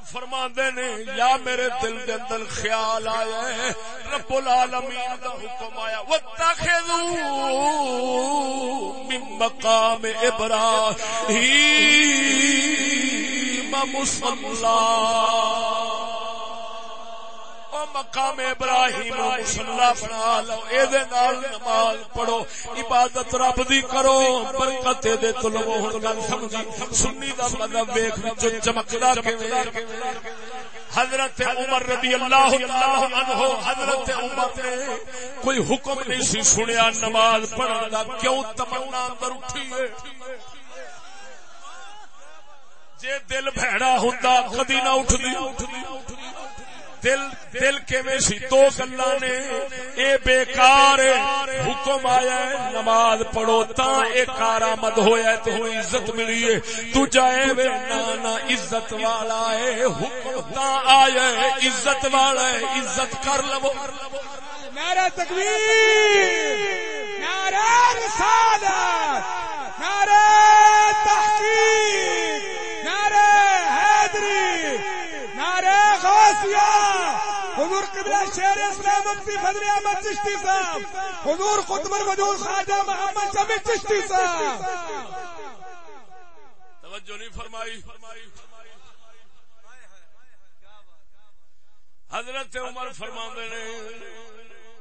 فرما نے، یا میرے دل کے اندر خیال آیا ہے، رب العالمین دا حکم آیا واتخذو من مقام ابراہیم مصلا۔ مقام ابراہیم مسلا بنا لو اے دے نال نماز پڑھو، عبادت رب دی کرو، برکت دے طلب ہن گل سمجھی۔ سنی دا مطلب ویکھ جو چمکدا کیویں؟ حضرت عمر رضی اللہ اللہ عنہ، حضرت عمر نے کوئی حکم نہیں سی سنیا نماز پڑھن دا، کیوں تمنا اندر اٹھی؟ ہے جے دل بھڑا ہوندا، کدی نہ اٹھدی۔ دل دل کیویں سی؟ دو گلا نے اے بیکار حکم آیا ہے، نماز پڑھو تا اے کارآمد ہویا ہے تے ہوئی عزت ملی ہے۔ تو جائے وے نانا عزت والا ہے حکم تا آیا ہے، عزت والا ہے عزت کر لو۔ نعرہ تکبیر، نعرہ رسالت، نعرہ تحقیق نعرہ حیدری نعرہ غوثیہ حضور قبلہ شیر اسلام مفتی فضل احمد چشتی صاحب۔ حضور قطب الوجود خواجہ محمد شمی چشتی صاحب۔ توجہ نہیں فرمائی۔ حضرت عمر فرما نے،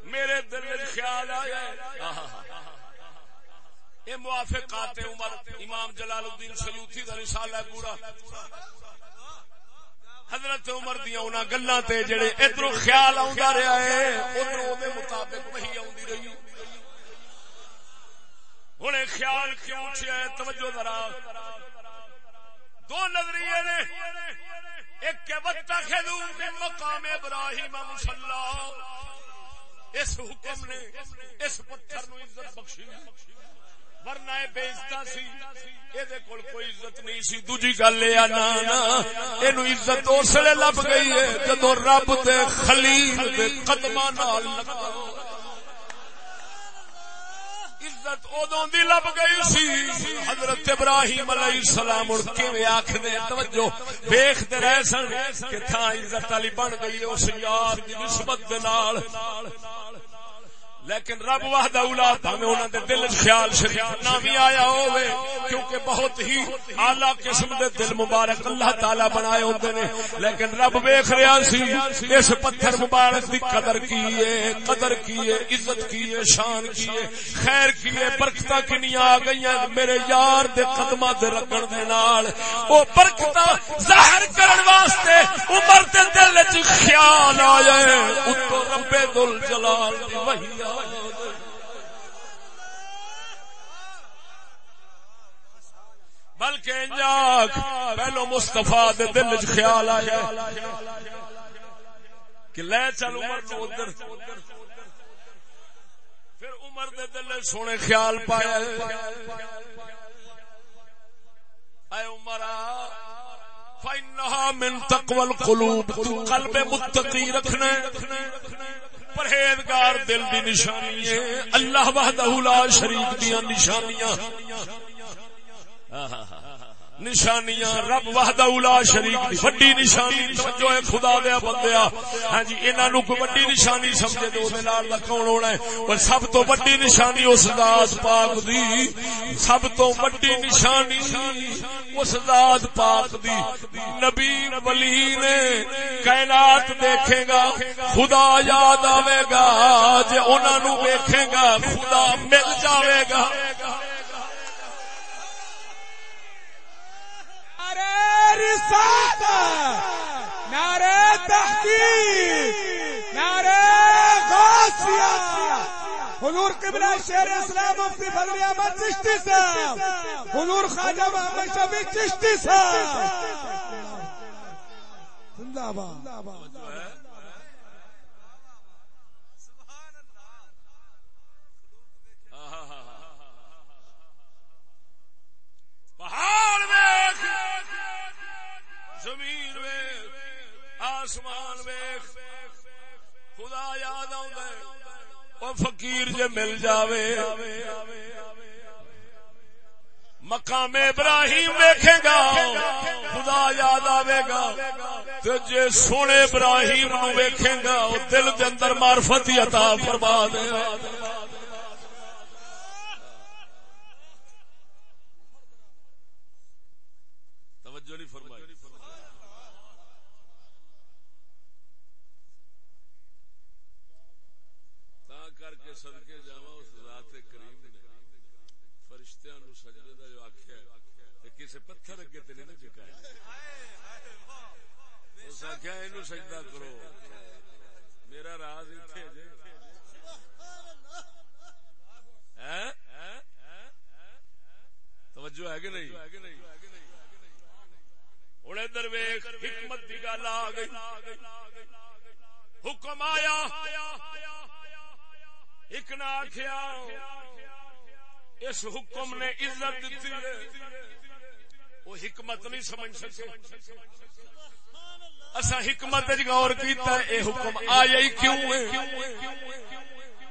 میرے دل خیال آیا یہ موافقات عمر، امام جلال الدین سلوتی کا رسالہ ہے پورا۔ حضرت عمر دیا انہاں گلاں تے جڑے ادھر خیال آوندا رہیا ہے ادھر دے مطابق وہی آوندی رہی۔ ہن خیال کیوں اٹھیا ہے؟ توجہ ذرا۔ دو نظریے نے۔ ایک کہ واتخذوا من مقام ابراہیم مصلا اس حکم نے، اس پتھر نو عزت بخشی۔ ورنہ اے بےزتا سی۔ یہ کول کوئی عزت نہیں سی۔ دوجی گل یہ نا یہ عزت اس لیے لب گئی ہے جدو رب دے خلیل دے قدماں نال لگا۔ عزت ادو دی لب گئی سی۔ حضرت ابراہیم علیہ السلام اڑ کے آخ دے توجہ ویختے رہ سن کہ تھا عزت والی بن گئی اس یار دی نسبت دے نال۔ لیکن رب واہد اولا بھاوے انہوں دے دل خیال شریف نہ بھی آیا ہوئے کیونکہ بہت ہی اعلی قسم دے دل مبارک اللہ تعالی بنائے ہوندے نے۔ لیکن رب ویکھ رہا سی، اس پتھر مبارک دی قدر کیے قدر کیے، عزت کیے، شان کیے، خیر کیے، برکتاں کنیاں آ گئیاں میرے یار دے قدماں دے رگڑ دے نال۔ او برکتاں ظاہر کرن واسطے عمر دے دل وچ خیال آیا ہے۔ اتو رب ذل جلال دی وحی آ بلکہ پہلو مستفا دل چ خیال آیا کہ لے چل عمر نو ادھر۔ پھر عمر دے دل سونے خیال پایا۔ اے عمرہ فَإِنَّهَا مِن تَقْوَى الْقُلُوبِ، تو قلب متقی رکھنے پرہیزگار دل دی نشانی ہے۔ اللہ وحدہ لا شریک دیاں نشانیاں۔ نشانیاں رب وحدہ اولا شریک دی، وڈی نشانی، توجہ ہے خدا دیا بندیا ہاں جی انہاں نو کوئی وڈی نشانی سمجھے تے اودے نال دا کون ہونا ہے؟ پر سب تو وڈی نشانی اس ذات پاک دی۔ سب تو وڈی نشانی اس ذات پاک دی۔ نبی ولی نے کائنات دیکھے گا، خدا یاد آوے گا۔ جے انہاں نو ویکھے گا، خدا مل جاوے گا۔ نعرے رسالت نعرے تحقیق نعرے غوثیہ حضور قبلہ شیر اسلام مفتی فضل احمد چشتی صاحب، حضور خواجہ محمد شفیع چشتی صاحب۔ زندہ باد۔ پہاڑ ویخ زمین ویخ آسمان ویخ خدا یاد آ فقیر جے مل جاوے۔ مقام ابراہیم ویکھے گا، خدا یاد آوے گا۔ تو جے سونے ابراہیم نو ویکھے گا، او دل دے اندر معرفت ہی عطا فرما دے گا توجہ نہیں فرمائی تا کر کے صدقے جاواں اس ذات کریم نے فرشتیاں نو سجدے دا جو آکھیا ہے تے کسے پتھر اگے تے نہیں جھکایا اس آکھیا سجدہ کرو؟ میرا راز ایتھے جے جی۔ توجہ ہے کہ نہیں؟ ہوں ادھر ویخ حکمت کی گل آ گئی۔ حکم آیا۔ ایک نہ آخیا اس حکم نے عزت دیتی ہے۔ وہ حکمت نہیں سمجھ سکے۔ اصا حکمت غور کیتا ہے، اے حکم آیا ہی کیوں ہے؟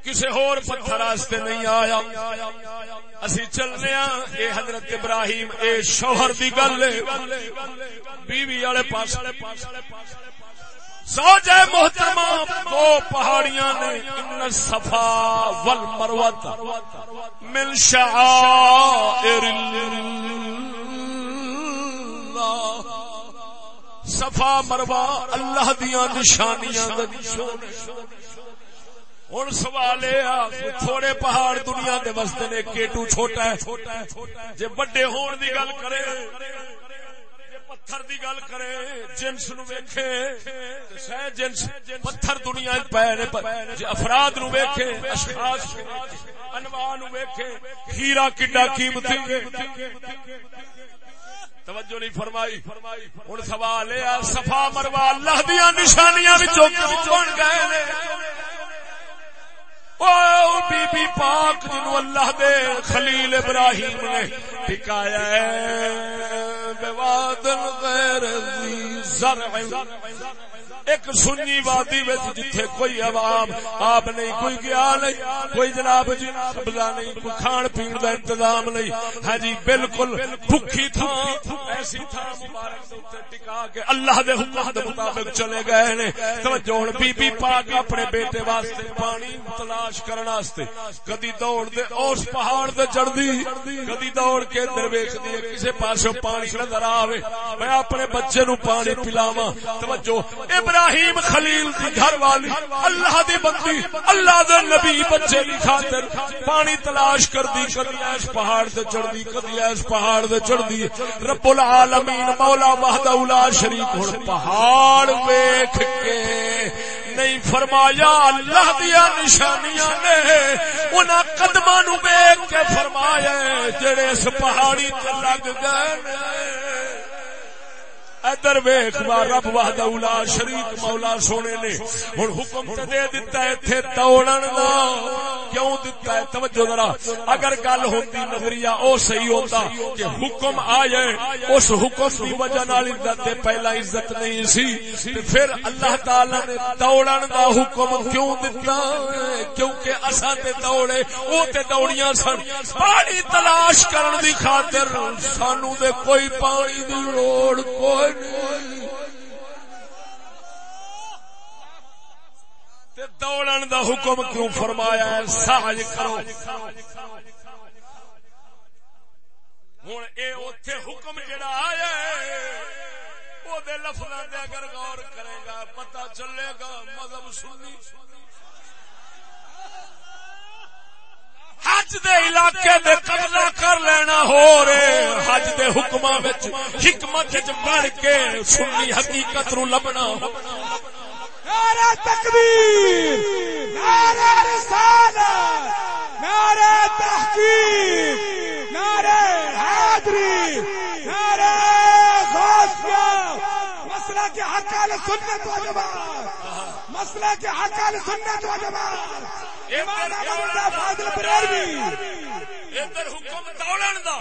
کسی ہور پتھر راستے نہیں آیا۔ اسی چلنے اے حضرت ابراہیم، اے شوہر دی گل بیوی والے پاس سوجے محترمہ دو پہاڑیاں نے، ان صفا والمروت من شعائر اللہ۔ صفا مروا اللہ دیاں نشانیاں ہوں سوال یہ تھوڑے پہاڑ دنیا کے وستے نے کیٹو چھوٹا ہے جی بڑے ہون دی گل کرے پتھر دی گل کرے جنس نو ویکھے سہ جنس پتھر دنیا پے نے جے افراد نو ویکھے اشخاص انواع نو ویکھے ہیرا کڈا قیمتی توجہ نہیں فرمائی۔ ہوں سوال یہ سفا مروا اللہ دیا نشانیاں بن گئے بی بی پاک جنو اللہ دے خلیل ابراہیم نے ٹکایا ہے بوادن غیر ذی زرع۔ ایک سنی وادی وچ جتھے کوئی عوام آپ نہیں، کوئی گیا نہیں، کوئی جناب جی بلا نہیں، کوئی کھان پین دا انتظام نہیں۔ ہاں جی بالکل بھوکی تھا ایسی تھا مبارک تے ٹکا کے اللہ دے حکم دے مطابق چلے گئے نے۔ توجہ ہن، بی بی پاک اپنے بیٹے واسطے پانی تلاش کرن واسطے۔ کدی دوڑ دے اس پہاڑ تے چڑھدی، کدی دوڑ کے ادھر ویکھدی ہے، کسے پاسوں پانی نظر آوے۔ میں اپنے بچے نو پانی پلاواں۔ توجہ ابراہیم ابراہیم خلیل دی گھر والی، اللہ دی بندی، اللہ دے نبی بچے دی خاطر پانی تلاش کر دی کدی اس پہاڑ تے چڑھ دی کدی اس پہاڑ تے چڑھ دی رب العالمین مولا وحدہ لا شریک ہن، پہاڑ ویکھ کے نہیں فرمایا اللہ دیا نشانیاں نے، انہاں قدماں نو ویکھ کے فرمایا جڑے اس پہاڑی تے لگ گئے نے۔ ادھر ویخ رب وحدہ اولا شریک مولا سونے نے۔ ہن حکم تے دے دیتا ہے تھے دوڑن دا۔ کیوں دیتا ہے؟ توجہ ذرا۔ اگر گل ہوندی نظریہ او صحیح ہوتا کہ حکم آ جائے اس حکم دی وجہ نال عزت تے پہلا عزت نہیں سی، تے پھر اللہ تعالی نے دوڑن دا حکم کیوں دیتا ہے کیونکہ اساں تے دوڑے او تے دوڑیاں سن۔ پانی تلاش کرن دی خاطر سانو دے کوئی پانی دی لوڑ کوئی نہیں تے دوڑن دا حکم کیوں فرمایا ہے؟ سہج کرو۔ ہوں اے اوتھے حکم جڑا آیا ہے، او دے لفظاں تے اگر غور کرے گا، پتہ چلے گا، مذہب سنی۔ حج دے علاقے دے کر لینا ہو رے حج دے حکماں وچ حکمت وچ بڑھ کے سنی حقیقت نو لبنا نعرہ تکبیر نعرہ رسالت نعرہ تحقیق نعرہ حیدری نعرہ غوثیہ۔ مسئلہ کے حق اہل سنت و جماعت مسئلہ کے حق اہل سنت و جماعت۔ امام احمد رضا فاضل بریلوی۔ ادھر حکم دوڑن دا.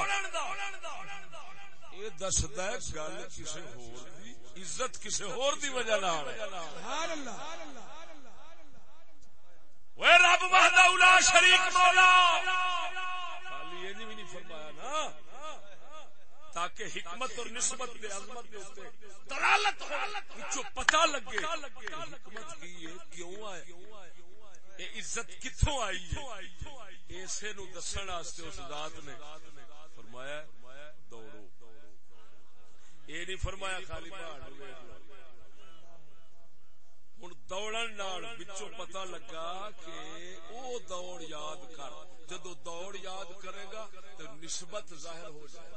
یہ دسدا ہے گل کسے ہور دی عزت کسے ہور دی وجہ نال۔ سبحان اللہ رب وحدہ اولا شریک مولا۔ خالی یہ بھی نہیں فرمایا نا۔ تاکہ حکمت اور نسبت دے عظمت دے اوتے دلالت ہو۔ پتہ لگے حکمت کی ہے کیوں آئے؟ یہ عزت کتھوں آئی ہے؟ اسے نو دسن واسطے اس ذات نے فرمایا دوڑو۔ یہ نہیں فرمایا خالی پہاڑ ہوں دوڑن نال بچوں پتہ لگا کہ او دوڑ یاد کر۔ جدو دوڑ یاد کرے گا تو نسبت ظاہر ہو جائے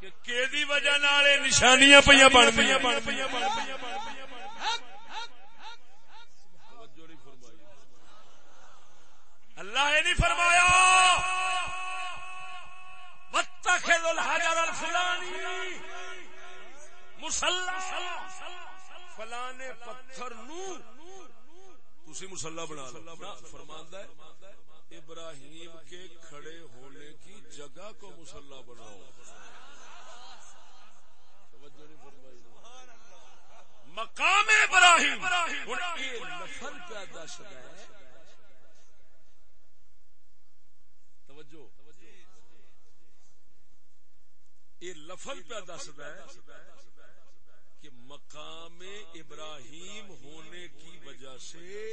کہ کیدی وجہ نال یہ نشانیاں پہ بن پہ اللہ نے نہیں فرمایا۔ الحجر الفلانی مسلح فلانے پتھر نو۔ تسی مسلح بنا لو۔ فرماندا ہے، ابراہیم کے کھڑے ہونے کی جگہ کو مسلح بناؤ۔ توجہ نہیں فرمائی۔ مقام ابراہیم۔ ہن یہ لفظ پیدا شدہ ہے۔ توجہ۔ یہ لفظ پہ دستا ہے کہ مقام ابراہیم ہونے کی وجہ سے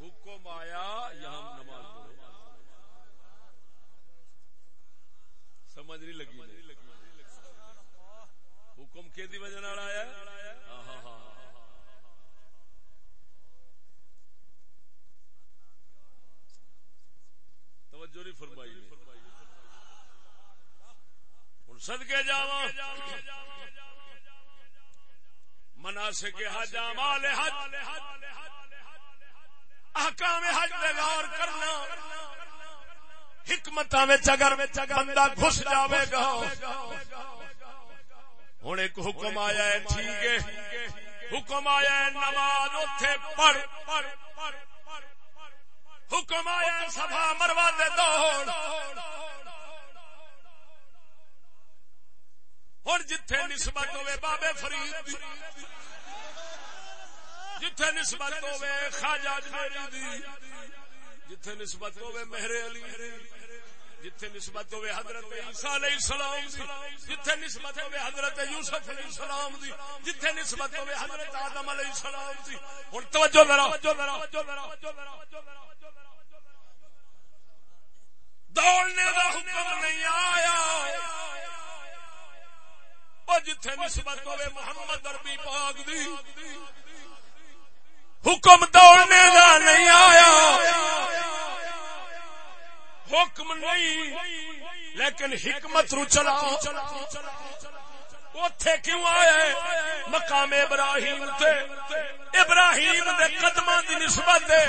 حکم آیا یہاں نماز پڑھو۔ سمجھ نہیں لگی۔ حکم کے دی وجہ آیا؟ ہاں ہاں ہاں توجہ نہیں فرمائی ہوں سدکے جا مناسے کے حج مال حج۔ احکام حج پہ غور کرنا۔ حکمت اگر بندہ گھس جاوے گا۔ ہوں ایک حکم آیا ہے، ٹھیک ہے۔ حکم آیا ہے، نماز اتے پڑھ۔ حکم آیا ہے سفا مروا دے دوڑ ہوں جتھے نسبت ہوئے بابے فرید دی، جتھے نسبت ہوئے خواجہ میری دی، جتھے نسبت ہوئے مہر علی، جتھے نسبت ہوئے حضرت عیسیٰ علیہ السلام دی، جتھے نسبت ہوئے حضرت یوسف علیہ السلام دی، جتھے نسبت ہوئے حضرت آدم علیہ السلام دی۔ ہن توجہ ذرا۔ دوڑنے دا حکم نہیں آیا۔ جتھے نسبت ہوئے محمد عربی پاک دی، حکم دوڑنے دا نہیں آیا۔ حکم نہیں، لیکن حکمت رو چلا اوتھے کیوں آیا ہے؟ مقام ابراہیم تے۔ ابراہیم دے قدماں دی نسبت ہے۔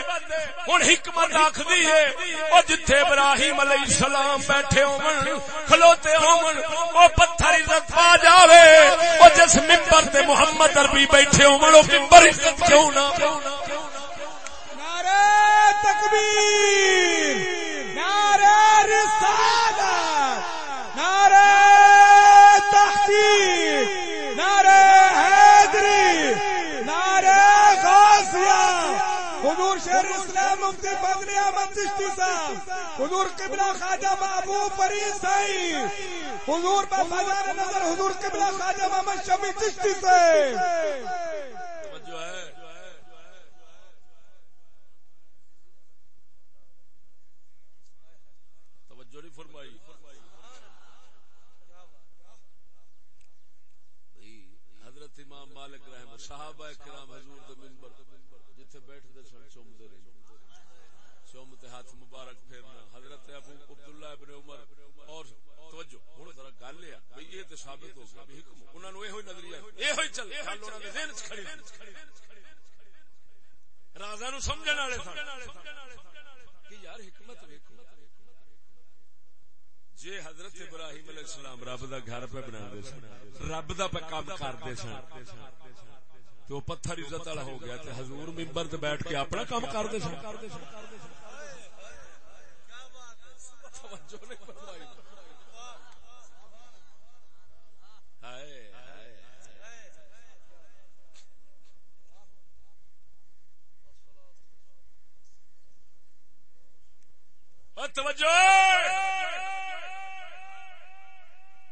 ہن حکمت آکھدی ہے، او جتھے ابراہیم علیہ السلام بیٹھے ہون، کھلوتے ہون، او پتھر عزت پا جاوے۔ او جس منبر تے محمد عربی بیٹھے ہون، او منبر عزت کیوں نہ نعرہ تکبیر، نعرہ رسالت نعرہ تحقیق نعرہ حیدری نعرہ غازیہ حضور شہر اسلام مفتی فضل احمد چشتی صاحب، حضور قبلہ خواجہ محبوب فرید سائی حضور پر خزانہ نظر، حضور قبلہ خواجہ محمد شفیع چشتی صاحب۔ فرمائی۔ حضرت امام مالک رحم صحابہ کرام حضور دے منبر جتھے بیٹھ دے سن چوم دے رہے چوم تے ہاتھ مبارک پھیرنا حضرت ابو عبداللہ ابن عمر اور توجہ ہن ذرا گل ہے بھئی یہ تے ثابت ہو گیا حکم انہاں نو ایہی نظریہ ایہی چل گل انہاں دے ذہن وچ کھڑی رازاں نو سمجھن والے سن۔ کہ یار حکمت ویکھو۔ جے حضرت ابراہیم علیہ السلام رب دا گھر پہ بنا دے سن، رب دا پہ کام کردے سن تو پتھر عزت والا ہو گیا، تے حضور ممبر تے بیٹھ کے اپنا کام کردے سن۔ توجہ نہیں فرمائی ہائے ہائے اور توجہ!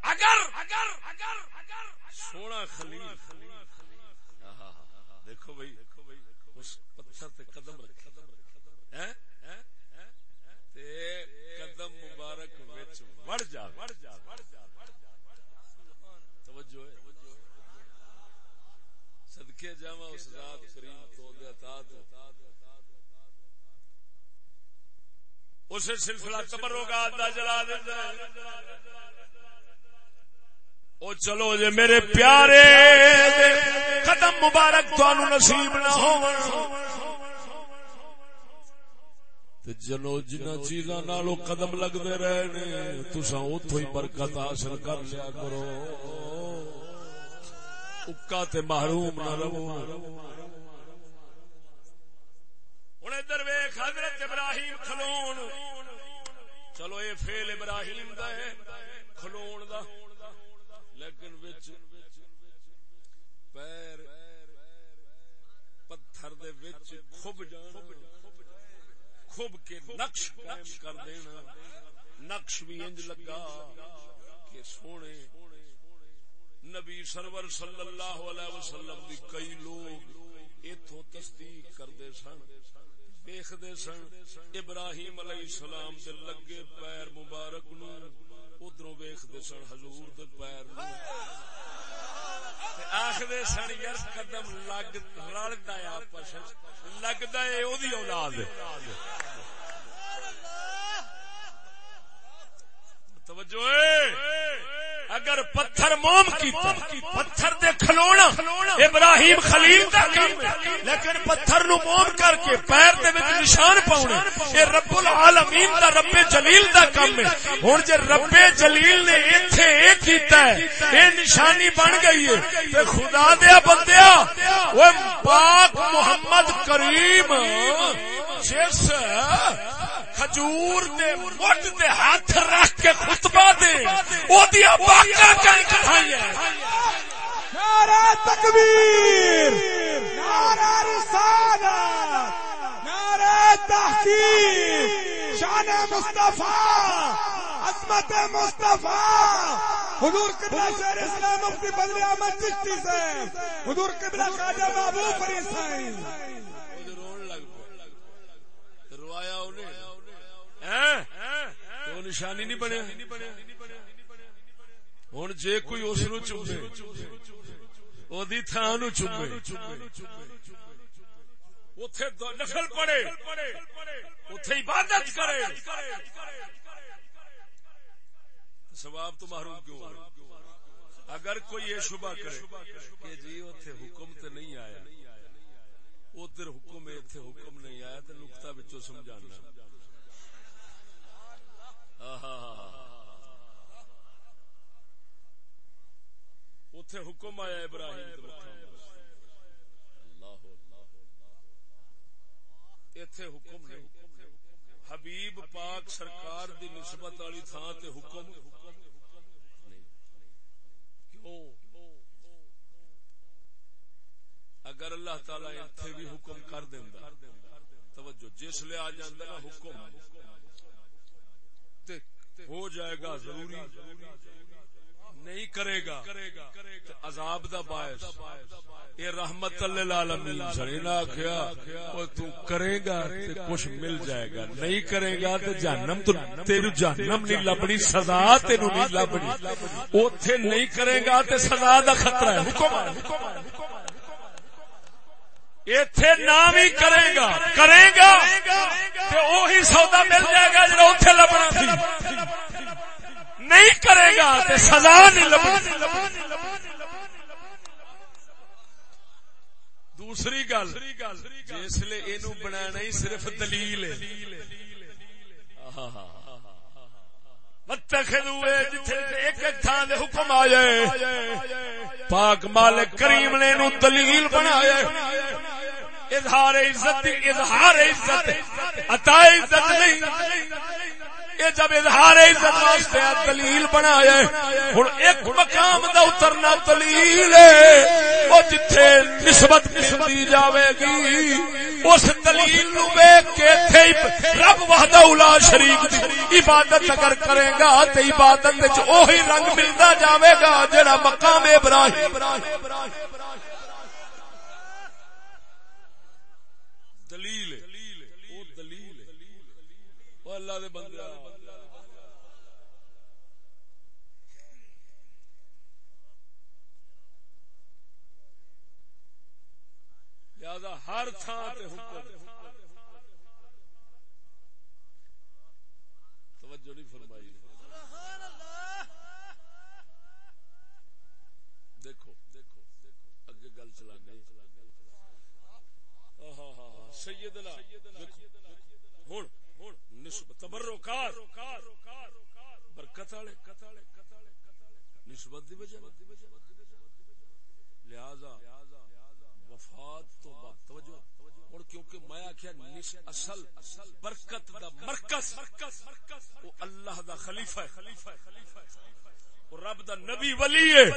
اگر! اگر اگر اگر سونا خلیل! دیکھو بھائی اس پتھر تے قدم رکھ ہیں؟ تے قدم مبارک وچ وڑ جا توجہ ہے صدقے جاواں اس ذات کریم تو دے عطا تو اسے سلسلہ تبرکات دا جلا دیندا ہے۔ او چلو جے میرے پیارے، قدم مبارک تانوں نصیب نہ ہون تے جنو جنہ چیزاں نالو قدم لگدے رہے نے، تساں اوتھوں ہی برکت حاصل کر لیا کرو۔ اکا تے محروم نہ رہو۔ ہن ادھر ویکھ، حضرت ابراہیم کھلون چلو اے فعل ابراہیم دا ہے کھلون دا۔ لیکن وچ پیر، پتھر دے وچ کھب جان، کھب کے نقش قائم کر دینا نقش بھی انج لگا کہ سونے نبی سرور صلی اللہ علیہ وسلم دی کئی لوگ ایتھوں تصدیق کردے سن۔ دیکھدے سن ابراہیم علیہ السلام دے لگے پیر مبارک نو ادھروں ویکھدے سن حضور دے پیر نو آخدے سن یار قدم لگ رلتا ہے آپس لگتا ہے اودی اولاد توجہ ہے۔ اگر پتھر موم کیتا پتھر دے کھلونا، ابراہیم خلیل دا کام لیکن پتھر نو موم کر کے پیر دے وچ نشان پاونا اے رب العالمین دا، رب جلیل دا کام ہے۔ ہن جے رب جلیل نے ایتھے اے کیتا ہے، اے نشانی بن گئی ہے۔ تے خدا دیا بندیا اوے پاک محمد کریم، جس کھجور دے مٹ دے ہاتھ رکھ کے خطبہ دے۔ او دیا باقا کہیں کھائی ہے نعرہ تکبیر نعرہ رسالت نعرہ تحقیق۔ شان مصطفیٰ عظمت مصطفیٰ۔ حضور قبلہ شہر اسلام مفتی بدل احمد چشتی سے حضور قبلہ خواجہ محبوب فرید سائی رون لگ پیا روایا انہیں۔ تو نشانی نہیں بنیا. ہوں جے کوئی اس نو چومے وہ تھان نو چومے۔ اتے نفل پڑے اتے عبادت کرے۔ ثواب تو محروم کیوں اگر کوئی یہ شبہ کرے کہ جی اتنے حکم تے نہیں آیا ادھر حکم ہے اتنے حکم نہیں آیا تو نقطہ بچوں سمجھانا۔ اتے حکم آیا ابراہیم اتے حکم نہیں حبیب پاک سرکار دی نسبت والی تھان تے حکم کیوں؟ اگر اللہ تعالی اتنے بھی حکم کر دینا توجہ، جس لے آ جاندہ نا حکم۔ ہو جائے گا، ضروری نہیں کرے گا۔ عذاب دا باعث۔ یہ رحمت للعالمین سڑی نہ او تو کرے گا تے کچھ مل جائے گا۔ نہیں کرے گا تے جہنم تو تیرو جہنم نہیں لبنی، سزا تینو نہیں لبنی۔ اوتھے نہیں کرے گا تے سزا دا خطرہ ہے۔ حکم ہے حکم ہے حکم ہے ایتھے نام ہی کرے گا کرے گا، تے وہی سودا مل جائے گا جڑا اوتھے لبنا سی۔ نہیں کرے گا تے سزا نہیں لبنی دوسری گل، جس لے اینو بنانا ہی صرف دلیل ہے۔ متخذوا جتھے ایک ایک تھان دے حکم آ جائے پاک مالک کریم نے نو دلیل بنایا۔ اظہار عزت اظہار عزت۔ عطا عزت نہیں۔ یہ جب اظہار عزت واسطے دلیل بنایا ہن ایک مقام دا اترنا دلیل ہے۔ او جتھے نسبت ملتی جاوے گی، اس دلیل نو ویکھ کے ایتھے رب وحدہ الا شریک دی۔ عبادت اگر کرے گا تے عبادت وچ اوہی رنگ ملدا جاوے گا، جڑا مقام ابراہیم دلیل او دلیل او اللہ دے بندے لہذا ہر تھان تے حکم۔ توجہ نہیں فرمائی۔ دیکھو دیکھو اگے گل چلانے۔ سیدنا۔ نسبت تبرکات، برکت والے، نسبت دی وجہ لہذا وفات تو بعد توجہ۔ اور کیونکہ میں آخیا اصل برکت دا مرکز، وہ اللہ دا خلیفہ ہے۔ وہ رب دا نبی ولی ہے۔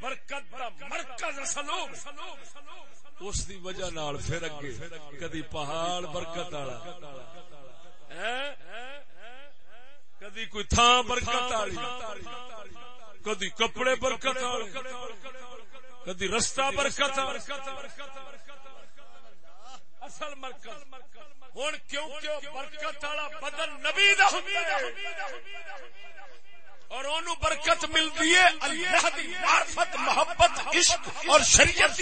برکت دا مرکز اصل۔ اس دی وجہ نال پھر اگے، کدی پہاڑ برکت والا کدی کوئی تھان برکت والی، کدی کپڑے برکت والے، کدی رستہ برکت اصل مرکز ہوں کیونکہ برکت والا بدن نبی دا ہوندا ہے۔ اور انہوں برکت ملتی ہے، اللہ دی معرفت، محبت، عشق اور شریعت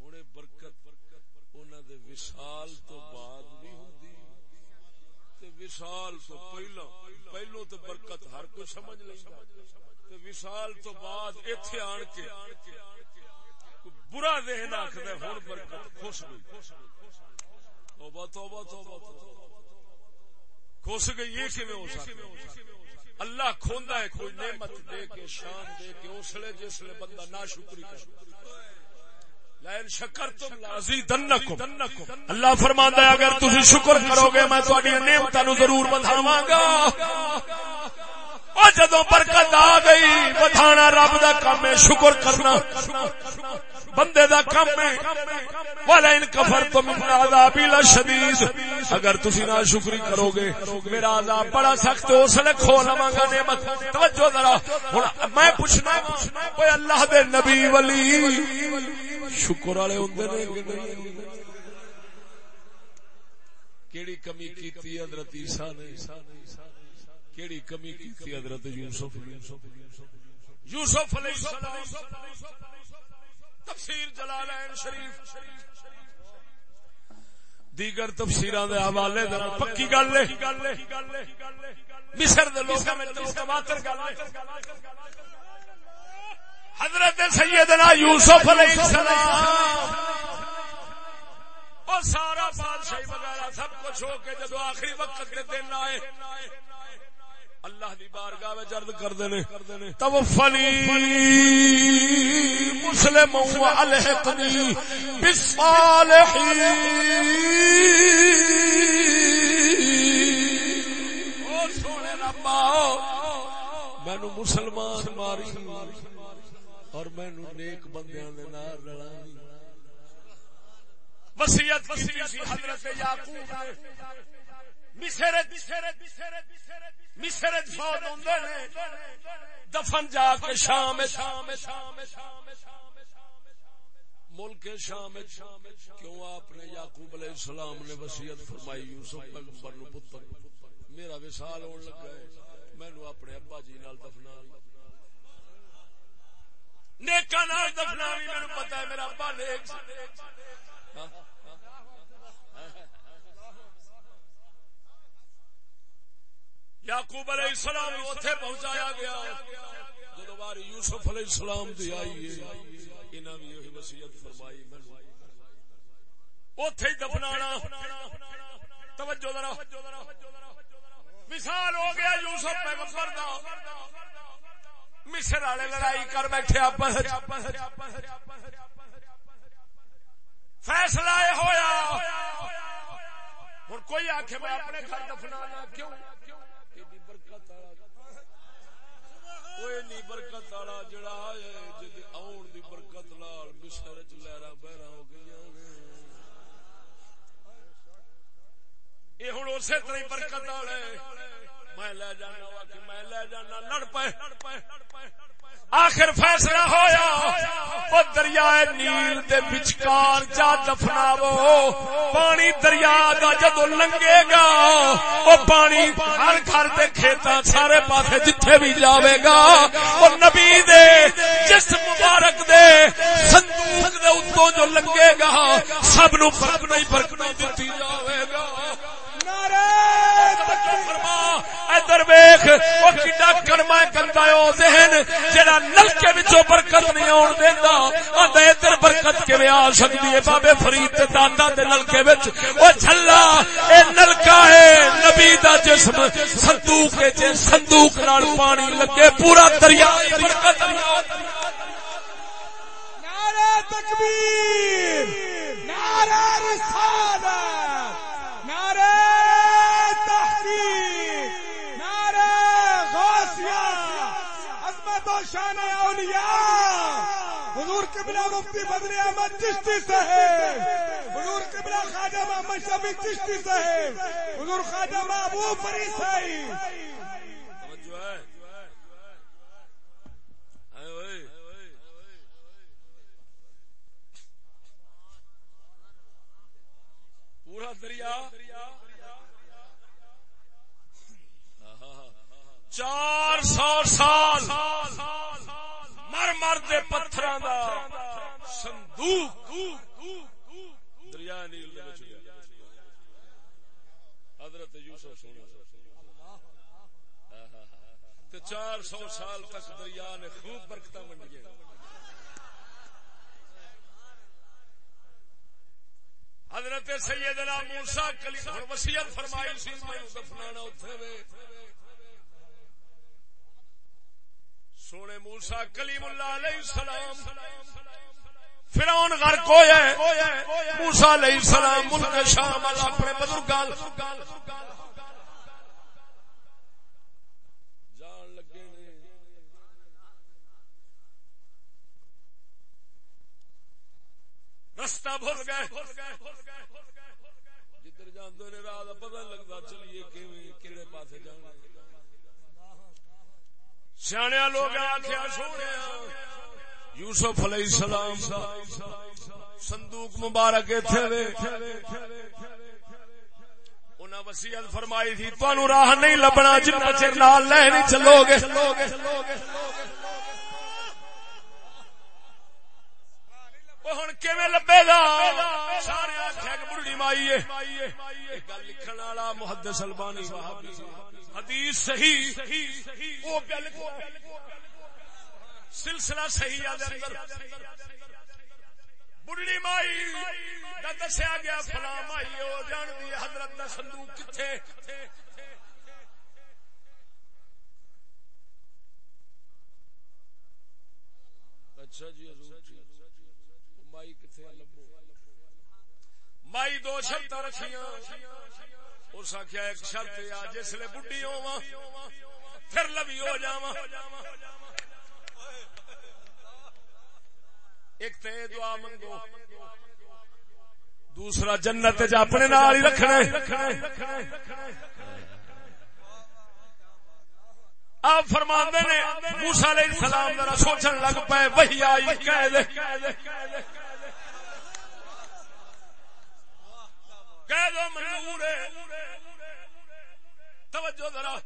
ہوں برکت انہوں دے وصال تو بعد بھی ہوندی تے وصال تو پہلا پہلو تو برکت ہر کوئی سمجھ لینا تے وصال تو بعد ایتھے آن کے برا ذہن آخر ہوں برکت خوش گئی توبہ توبہ توبہ توبہ۔ گئی یہ کیویں ہو سکتا اللہ کھوندا ہے کوئی نعمت دے کے شان دے کے اسلے جسلے بندہ نا شکری کرے لئن شکرتم لازیدنکم اللہ فرماندا ہے اگر تسی شکر کرو گے میں تہاڈی نعمتاں نو ضرور بڑھاواں گا۔ او جدوں برکت آ گئی بڑھانا رب دا کام ہے شکر کرنا۔ بندے دا کام ہے۔ والا ان کفر تو من عذاب لشدید۔ اگر تسی نہ شکری کرو گے، میرا عذاب بڑا سخت اس نے کھو لواں گا نعمت۔ توجہ ذرا، ہن میں پوچھنا کوئی اللہ دے نبی ولی، شکر والے ہوندے نے؟ کیڑی کمی کیتی حضرت عیسیٰ نے؟ کیڑی کمی کیتی حضرت یوسف یوسف علیہ السلام۔ تفسیر جلالین شریف. دیگر تفسیران دے حوالے دے پکی گل ہے. مصر دے لوکاں میں متواتر گل ہے. حضرت سیدنا یوسف علیہ السلام اور سارا بادشاہی وغیرہ سب کچھ ہو کے جدو آخری وقت کے دن آئے اللہ دی بارگاہ میں جرد کر دینے توفنی مسلم و الحقنی بالصالحین او سونے ربا مینو مسلمان ماری اور مینو نیک بندیاں دے نال رلائی۔ وصیت کی حضرت یعقوب نے۔ مصر مصر مصر مصر فوت ہوندے نے، دفن جا کے شام شام شام ملک شام کیوں آپ نے یعقوب علیہ السلام نے وصیت فرمائی، یوسف پیغمبر نو پتر؟ میرا وصال ہون لگا ہے۔ مینوں اپنے ابا جی نال دفنا۔ نیکا نال دفنا بھی مینوں پتہ ہے، میرا ابا نیک۔ ہاں سی ہاں یعقوب علیہ السلام نو اوتھے پہنچایا گیا۔ جدو باری یوسف علیہ السلام دی آئی ہے، انہاں بھی یہی وصیت فرمائی مینوں اوتھے ہی دفنانا۔ توجہ ذرا۔ مثال ہو گیا یوسف پیغمبر دا۔ مصر والے لڑائی کر بیٹھے آپس فیصلہ ہویا۔ ہوں کوئی آخ میں اپنے گھر دفنانا کیوں؟ کوئی نہیں برکت والا جڑا ہے آن دی برکت لال مصر چ لہرا بہرا ہو گئی یہ ہوں اسی طرح برکت والا میں لے جانا میں لے جانا، لڑ پے۔ آخر فیصلہ ہویا وہ دریائے نیل دے بچکار جا دفناو، پانی دریا دا جدو لنگے گا وہ پانی ہر گھر دے کھیتا سارے پاسے جتھے بھی جاوے گا وہ نبی دے جس مبارک دے صندوق دے اتوں جو لنگے گا، سب نو برکت نہیں برکت دتی جاوے۔ ادھر ویخ وہ کڈا کرما کرتا ہے وہ ذہن جہاں نلکے بچوں برکت نہیں آن دینا آدھا ادھر برکت کی آ سکتی ہے؟ بابے فرید دادا دے نلکے بچ وہ جھلا، اے نلکا ہے، نبی دا جسم۔ صندوق چ صندوق نال پانی لگے، پورا دریا برکت نعرہ تکبیر، نعرہ رسالت نعرہ تحقیق نعرہ غوثیہ عظمت و شان اولیاء! حضور قبلہ مفتی بدر احمد چشتی صاحب! حضور قبلہ خواجہ محمد شفیع چشتی صاحب! حضور خواجہ محبوب فرید صاحب! پورا دریا چار سو سال مر مر دے پتھر دا صندوق دریا نیل دے وچ گیا۔ حضرت یوسف سونا تے چار سو سال تک دریا نے خوب برکت منڈی حضرت سیدنا موسیٰ کلیم ہن وصیت فرمائی سی، میں دفنانا اوتھے وے۔ سونے موسیٰ کلیم اللہ علیہ السلام، فرعون غرق ہویا ہے موسیٰ علیہ السلام ملک شام اپنے بزرگان۔ جان لگے نے۔ رستہ بھول گئے۔ جدھر جاندے نے راہ دا پتہ لگدا چلیے کیویں، کیڑے پاسے جانا سیاح لوگ آخیا سونے، یوسف علیہ السلام، صندوق مبارک اتنے انہیں وسیعت فرمائی تھی تہن راہ نہیں لبنا جن چر نال لے نہیں چلو گے ہوں کیون لبے گا؟ سارے آخیا کہ بڑھڑی مائی ہے۔ گل لکھن والا محدث البانی وہابی حدیث صحیح وہ سلسلہ صحیح بڑھڑی مائی دا دسیا گیا فلاں مائی او جان دی حضرت دا صندوق کتھے۔ اچھا جی حضور جی۔ مائی کتھے لبو مائی دو شرط رکھیاں۔ اس آخیا ایک شرط آ جس لے بڈی ہوا پھر لبی ہو جاواں۔ ایک تے دعا منگو۔ دوسرا جنت چ اپنے نال ہی رکھنا آپ فرما نے موسا علیہ السلام ذرا سوچن لگ پے وہی آئی، کہہ دے کہہ دو منظور ہے۔ توجہ ذرا۔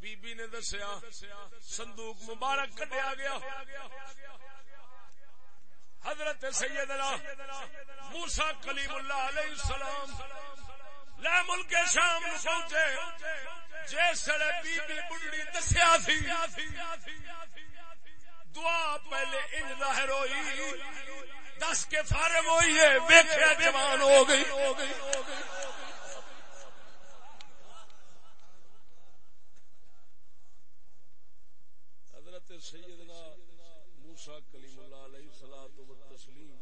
بی بی نے دسیا، صندوق مبارک کٹیا گیا۔ حضرت سیدنا موسا کلیم اللہ علیہ السلام لے ملک شام پہنچے۔ جس بی بی بڑھڑی دسیا سی۔ دعا پہلے ان ظاہر ہوئی۔ دس کے فارغ ہوئی ہے، ویکھیا جوان ہو گئی۔ حضرت سیدنا موسا کلیم اللہ علیہ الصلوۃ والتسلیم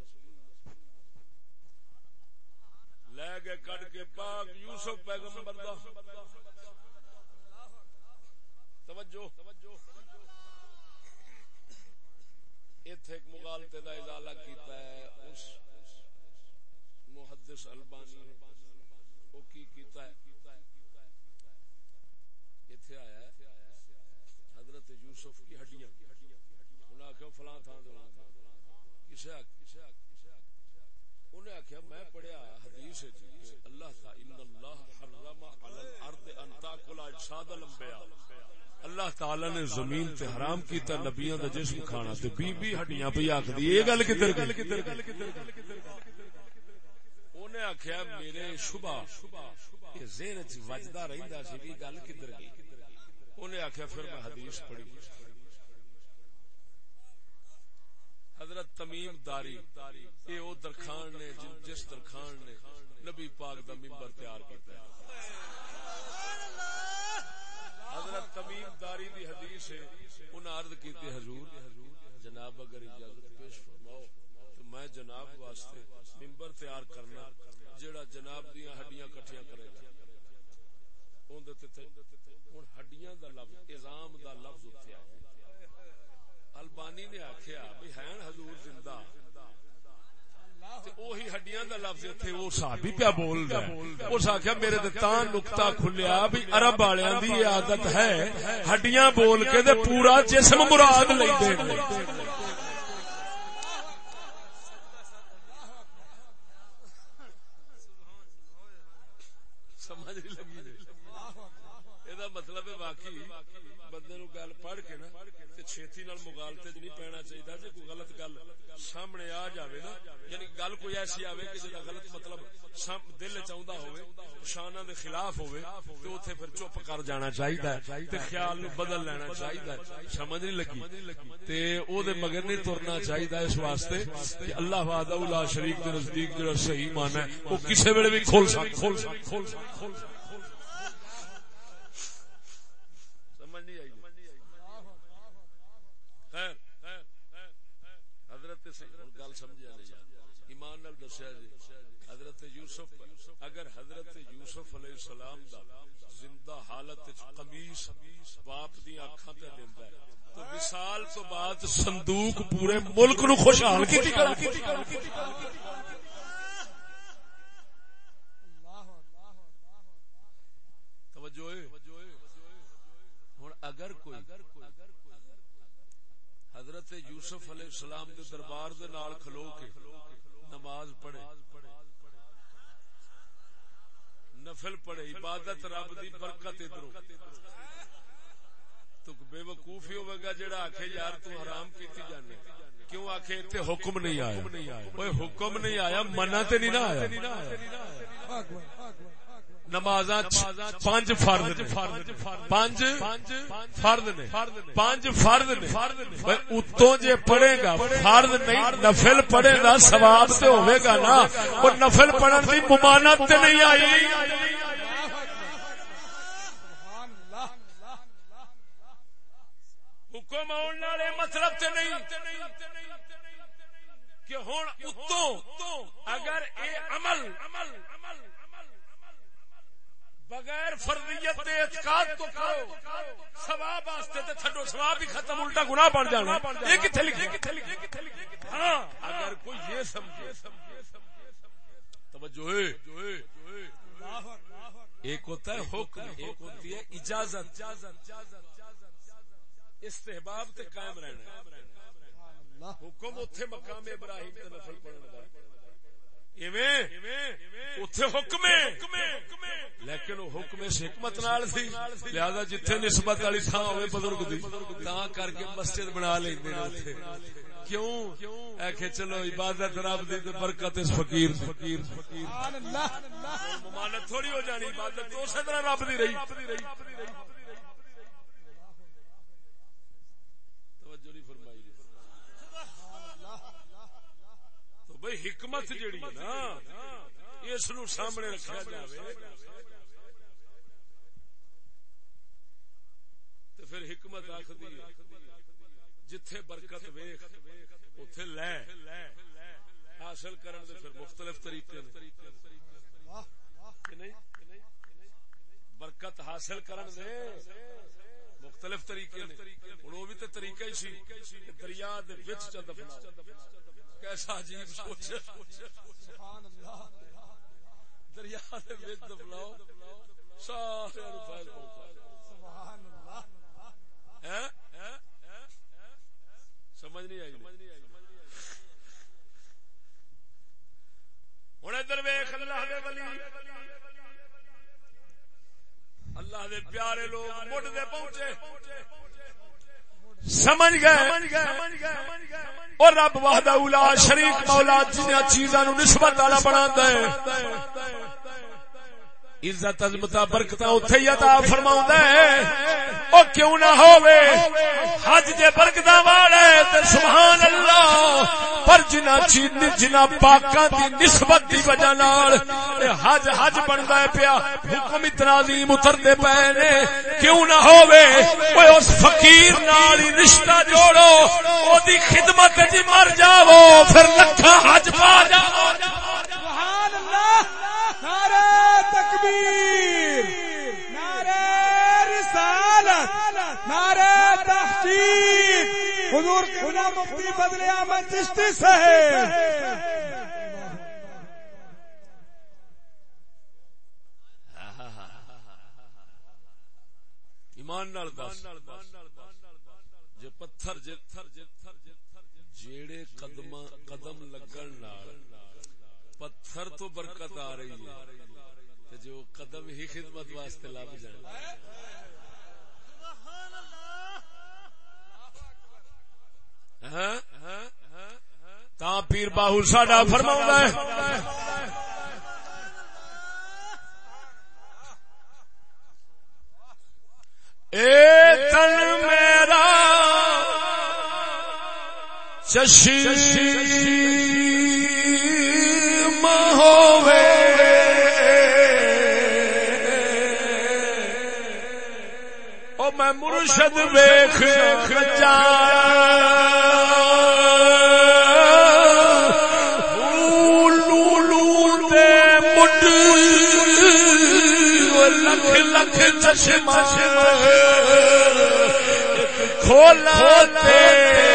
لے گئے کٹ کے پاک یوسف پیغمبر دا۔ توجہ۔ ایتھے ایک مغالطے دا ازالہ کیتا ہے، اس محدث البانی نے وہ کی کیتا ہے؟ ایتھے آیا ہے، حضرت یوسف کی ہڈیاں۔ انہیں آخیا فلاں تھان کسے انہیں آخیا میں پڑھیا حدیث اللہ تا ان اللہ حرم علی الارض ان تاکل اجساد الانبیاء۔ اللہ تعالی نے زمین تے حرام کیتا نبیاں دا جسم کھانا تے بی بی ہڈیاں پہ آکھ دی یہ گل کدھر گئی؟ انہیں آخیا میرے شبہ کہ ذہن چ وجدا رہندا سی بھی گل کدھر گئی؟ انہیں آخیا پھر میں حدیث پڑھی۔ حضرت تمیم داری یہ وہ درخان نے جس درخان نے نبی پاک دا ممبر تیار کیتا ہے۔ تمیم داری دی حدیث ہے انہیں عرض کیتی حضور، جناب اگر اجازت پیش فرماؤ تو میں جناب واسطے ممبر تیار کرنا جڑا جناب دیا ہڈیاں کٹھیاں کرے گا۔ ہوں ہڈیاں دا لفظ ازام دا لفظ اتنے آیا البانی نے آخیا بھی ہیں حضور زندہ۔ وہی ہڈیاں دا لفظ وہ صحابی پیا بول رہا اس میرے تے تاں نقطہ کھلیا بھی عرب والوں دی یہ عادت ہے، ہڈیاں بول کے پورا جسم مراد لیندے نے سمجھ مطلب ہے واقعی بندے نو گل پڑھ کے نا تے چھیتی نال مغالطے چ نہیں پینا چاہیے جے کوئی غلط گل سامنے آ جاوے نا یعنی گل کوئی ایسی آوے کہ جدا غلط مطلب دل چاہندا ہوے شاناں دے خلاف ہوے تے اوتھے پھر چپ کر جانا چاہیے تے خیال نو بدل لینا چاہیے سمجھ نہیں لگی؟ تے او دے مگر نہیں ترنا چاہیے اس واسطے کہ اللہ وحدہ لا شریک دے نزدیک جڑا صحیح مان ہے، او کسے ویلے بھی کھول سک کھول سک کھول سک کھول سک سمجھ نہیں آئی خیر حضرت گل سمجھا نہیں ایمان نال دسیا جی حضرت یوسف اگر حضرت یوسف علیہ السلام دا زندہ حالت قمیص باپ دی اکھاں تے دیندا ہے تو وصال تو بعد صندوق پورے ملک نو خوشحال کیتی۔ توجہ ہن اگر کوئی حضرت یوسف علیہ السلام دے دربار دے نال کھلو کے نماز پڑھے نفل پڑھے عبادت رب دی برکت ادھروں تو بے وقوف ہی ہوے گا جڑا آکھے یار تو حرام کیتی جانے۔ کیوں آخے تے حکم نہیں آیا۔ اوے حکم نہیں آیا منا تے نہیں نہ آیا۔ نماز پانچ فرد پانچ فرد نے۔ پانچ فرد نے۔ اتوں جے پڑھے گا فرد نہیں نفل پڑھے گا سواب سے ہوئے گا نا۔ اور نفل پڑھن کی ممانت تے نہیں آئی۔ حکم آن والے مطلب تے نہیں۔ کہ ہوں اتوں اگر اے عمل بغیر فرضیت دے اعتقاد تو کرو. ثواب واسطے تے چھڈو ثواب بھی ختم، الٹا گناہ بن جانا. یہ کتھے لکھے؟ ہاں اگر کوئی یہ سمجھے. توجہ ہے. ایک ہوتا ہے حکم، ایک ہوتی ہے اجازت. استحباب تے قائم رہنا حکم اتھے مقام ابراہیم تے نفل پڑھنے دا۔ لیکن حکم اس حکمت نال سی۔ لہذا جتھے نسبت والی تھان ہوئے بزرگ دی تا کر کے مسجد بنا لیندے نے کیوں؟ اے کہ چلو، عبادت رب دی تے برکت اس فقیر فقیر سبحان اللہ۔ ممانت تھوڑی ہو جانی، عبادت تو اسی طرح رب دی رہی۔ بھائی حکمت جیڑی ہے نا اس نو سامنے رکھا جائے تو پھر حکمت آخری جتھے برکت ویخ اتے لے۔ حاصل کرن دے پھر مختلف طریقے برکت حاصل کرن دے۔ مختلف طریقے ہوں وہ بھی تو طریقہ ہی سی دریا دے وچ چ دفنا کیسا عجیب سوچ دریا دفلاؤ سارے فائد سمجھ نہیں آئی۔ ہوں ادھر ویخ اللہ دے ولی۔ اللہ دے پیارے لوگ مڈ دے پہنچے۔ سمجھ گئے؟ اور رب وحدہ اولا شریک مولا جنیا چیزاں نو نسبت والا بنا ہے۔ عزت عظمت برکت اتھے ہی عطا فرماوندا ہے۔ او کیوں نہ ہووے؟ حج دے برکتاں والے تے سبحان اللہ۔ پر جنہ چیز جنہ پاکاں دی نسبت دی وجہ نال حج حج بندا ہے پیا۔ حکم اتنا عظیم اتردے پے نے۔ کیوں نہ ہووے؟ اوے اس فقیر نال ہی رشتہ جوڑو۔ او دی خدمت وچ مر جاؤ پھر لکھا حج پا جاؤ سبحان اللہ نعرہ تکبیر نعرہ رسالت، نعرہ تحقیق. حضور قبلہ مفتی بدل احمد چشتی صاحب. ایمان نال دس. جے پتھر جے جیڑے قدم قدم لگن نال پتھر تو برکت آ رہی ہے۔ جو قدم ہی خدمت واسطے لب جائے۔ ہاں؟ تا پیر باہو ساڈا فرما ہے۔ اے تن میرا ششی میں مرشد ویخ لکھ لکھ چشمہ کھولا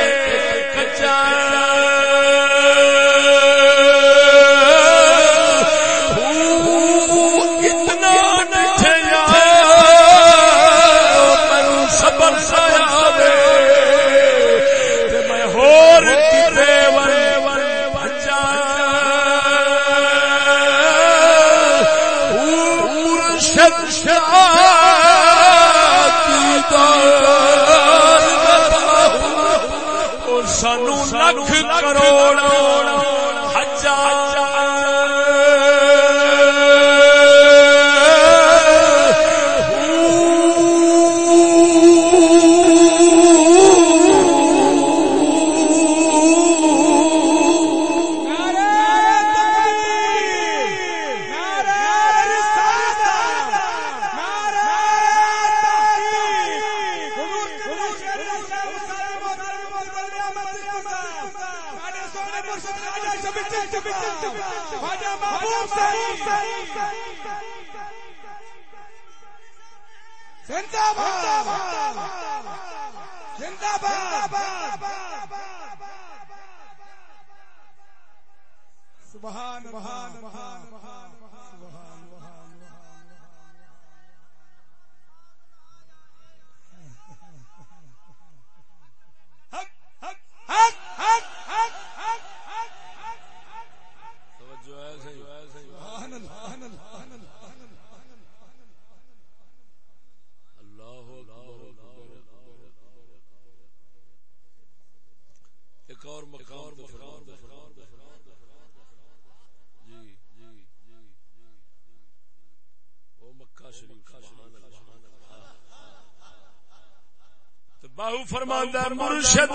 باہو فرماندا ہے مرشد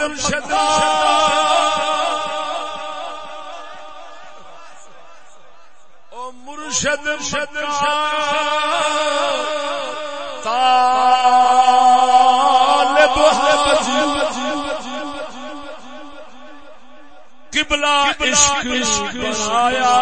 او مرشد طالب قبلہ عشق عشق بنایا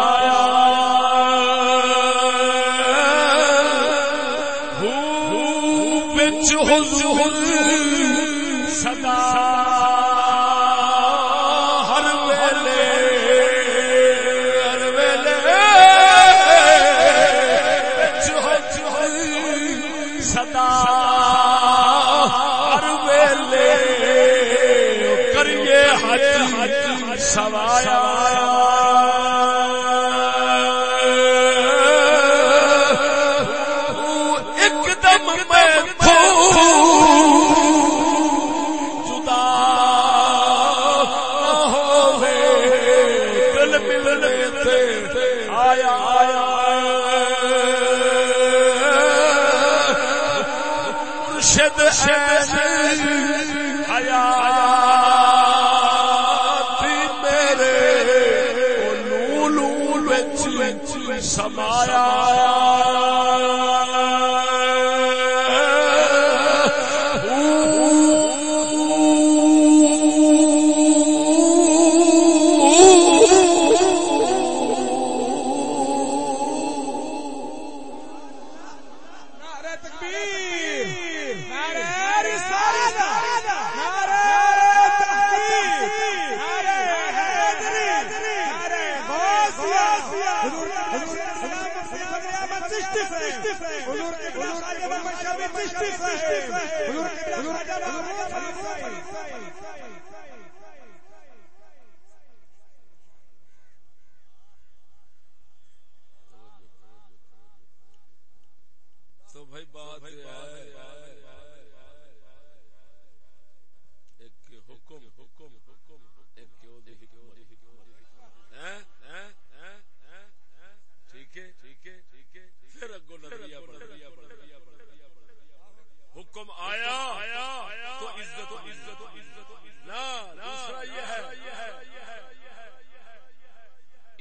حکم آیا تو عزت و عزت و عزت و نہ دوسرا یہ ہے۔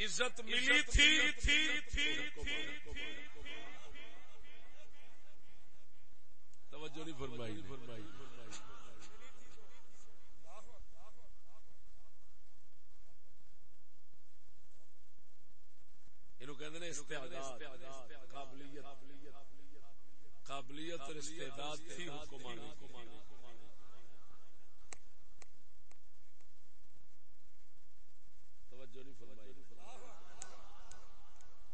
عزت ملی تھی۔ تھی توجہ نہیں فرمائی۔ فرمائی قابلیت قابلیت اور استعداد تھی حکمانی توجہ نہیں فرمائی۔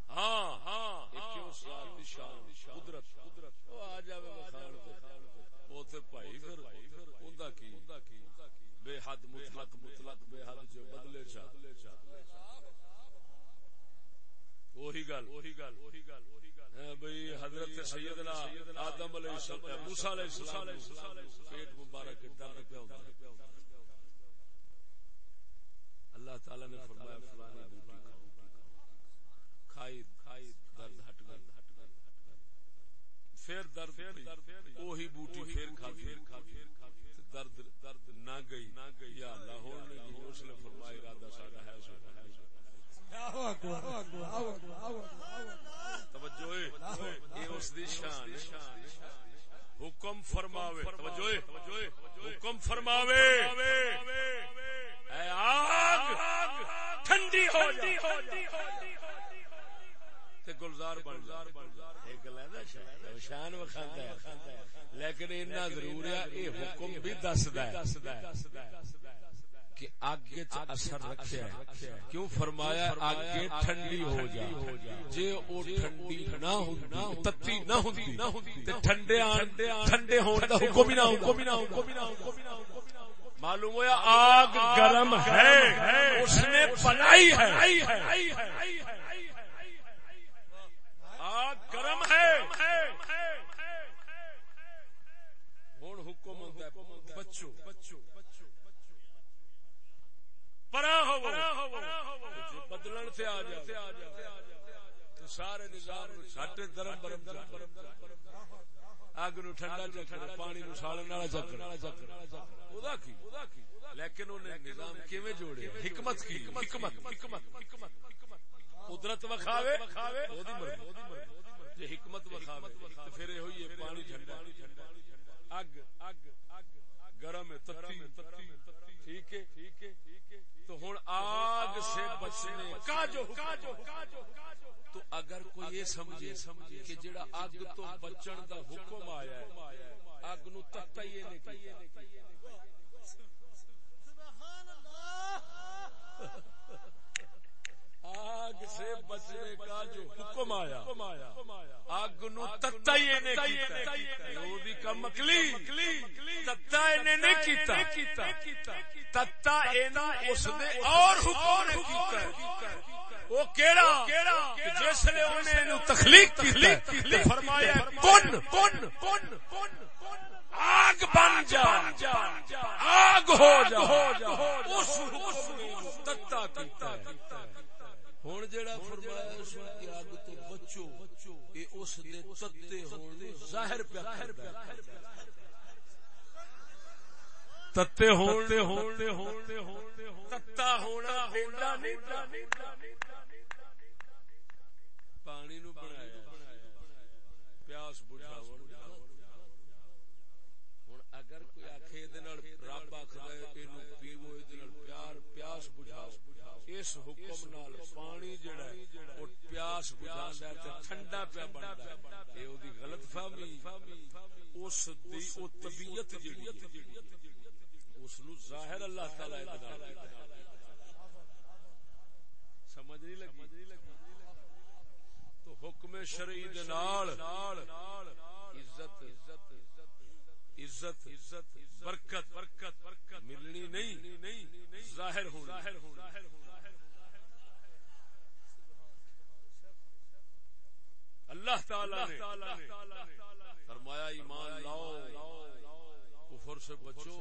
ہاں ہاں کیوں سیاسی شان قدرت قدرت۔ وہ آ جاوے مخان تے۔ وہ تے بھائی پھر، اوندا کی؟ بے حد مطلق مطلق، بے حد جو بدلے چا۔ وہی گل وہی گل وہی گل۔ بھئی حضرت سیدنا آدم علیہ السلام موسی علیہ السلام پیٹ مبارک کے در پہ ہوندا تعالی نے فرمایا فلانی بوٹی کھاؤ کھائی کھائی درد ہٹ گئی ہٹ گئی پھر درد پھر وہی بوٹی پھر کھا پھر کھا پھر کھا درد درد نہ گئی نہ گئی یا اللہ ہون نے کی اس نے فرمایا ارادہ ساڈا ہے سو ہے توجہ اے اس دی شان حکم فرماوے توجہ حکم فرماوے اے آگ ٹھنڈی ہو جا تے گلزار بن جا ایک لہدا شان وکھاندا ہے لیکن اتنا ضرور ہے اے حکم بھی دسدا ہے کہ آگے اثر رکھیا ہے کیوں فرمایا آگے ٹھنڈی ہو جا۔ جے او ٹھنڈی نہ ہوندی، تتی نہ ہوندی، تے ٹھنڈے آن، ٹھنڈے ہون دا حکم ہی نہ حکم ہی نہ معلوم ہوا آگ گرم ہے، اس نے بنائی ہے۔ آگ گرم ہے۔ ہوں حکم ہوتا ہے۔ بچو پرا ہو بدلن سے آ جا تو سارے نظام سٹ درم برم اگ نو ٹھنڈا چکر پانی نو سالن والا چکر لیکن انہیں نظام کیویں جوڑے؟ حکمت کی حکمت حکمت. قدرت وکھاوے حکمت وکھاوے پھر پانی ٹھنڈا. اگ اگ گرم ہے تتی. ٹھیک ہے ٹھیک ہے؟ تو ہوں آگ سے بچنے کا جو تو اگر کوئی یہ سمجھے کہ جڑا اگ تو بچن دا حکم آیا ہے اگ نو تتا ہی نہیں آگ سے بچنے کا جو حکم آیا، آگ نو تتا ہی نہیں کم اکلی تتا نہیں کیتا تتا اس نے اور حکم نے کیتا وہ کیڑا؟ جس نے انہیں تخلیق کی فرمایا کن کن کن کن، آگ بن جا، آگ ہو جا، اس حکم تتا کیتا ہوں جڑا فرمایا اس کی اگ تو بچو یہ اس دے تتے ہونے ظاہر پیا تتے ہونے ہونے ہونے ہونے تتا ہونا ہونا نہیں پانی نو بنایا پیاس بجھاون ہوں اگر کوئی آخے رب آخر پیو پیار پیاس بجھاؤ اس حکم نال پانی جڑا ہے پیاس بجھاندا ہے تے ٹھنڈا پیا بندا ہے۔ اے اودی غلط فہمی۔ اس دی او طبیعت جڑی ہے، اس نو ظاہر اللہ تعالی دے نال سمجھ نہیں لگی؟ تو حکم شرعی دے نال عزت عزت عزت برکت برکت برکت ملنی نہیں، ظاہر ہونا ظاہر ہونا اللہ تعالی نے فرمایا، ایمان لاؤ، کفر سے بچو۔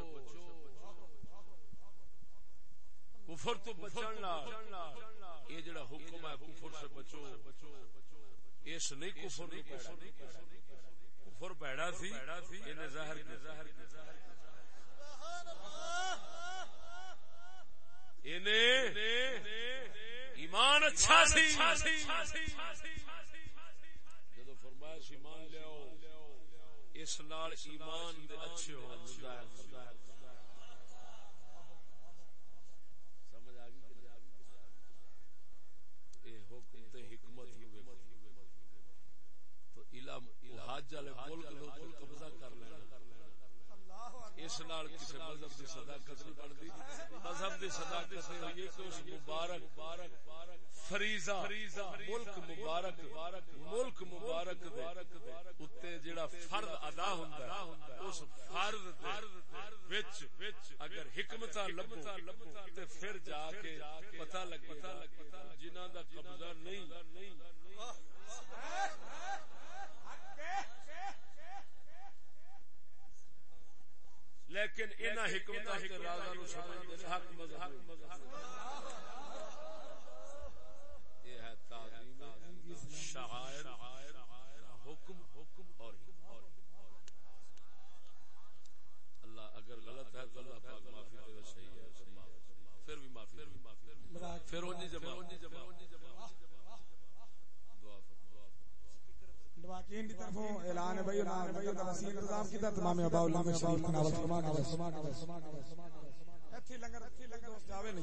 کفر تو بچنا یہ جڑا حکم ہے کفر سے بچو۔ اس نہیں کفر کفر بیڑا تھی انہیں ظاہر ایمان اچھا سی جدو فرمایا ایمان لیاؤ اس نال ایمان دے اچھے ہو سمجھ آ گئی حکم تے حکمت تو علم حج والے ملک لوگ قبضہ کر لینا اس نال کسی مذہب کی صداقت نہیں بنتی مذہب کی صداقت ہوئی کہ اس مبارک فریضہ، ملک مبارک ملک مبارک اتنے جڑا فرد ادا ہوندا اس فرد وچ اگر حکمت لبو تے پھر جا کے پتہ لگے جنہاں دا قبضہ نہیں۔ لیکن انہاں حکمتاں تے رازاں نو سمجھ دے حق مذہب۔ شعائر، حکم حکم اور اللہ اگر غلط ہے تو اللہ پاک معافی دے دے صحیح ہے پھر بھی معافی پھر بھی معافی پھر اونی جمع اونی جمع دعا فرما لواکین کی طرفوں اعلان ہے بھائی نام بھائی وسیع انتظام کیتا، تمام اباء اللہ میں شریف ناول فرما کے ایتھی لنگر ایتھی لنگر دوست جاوے نہیں۔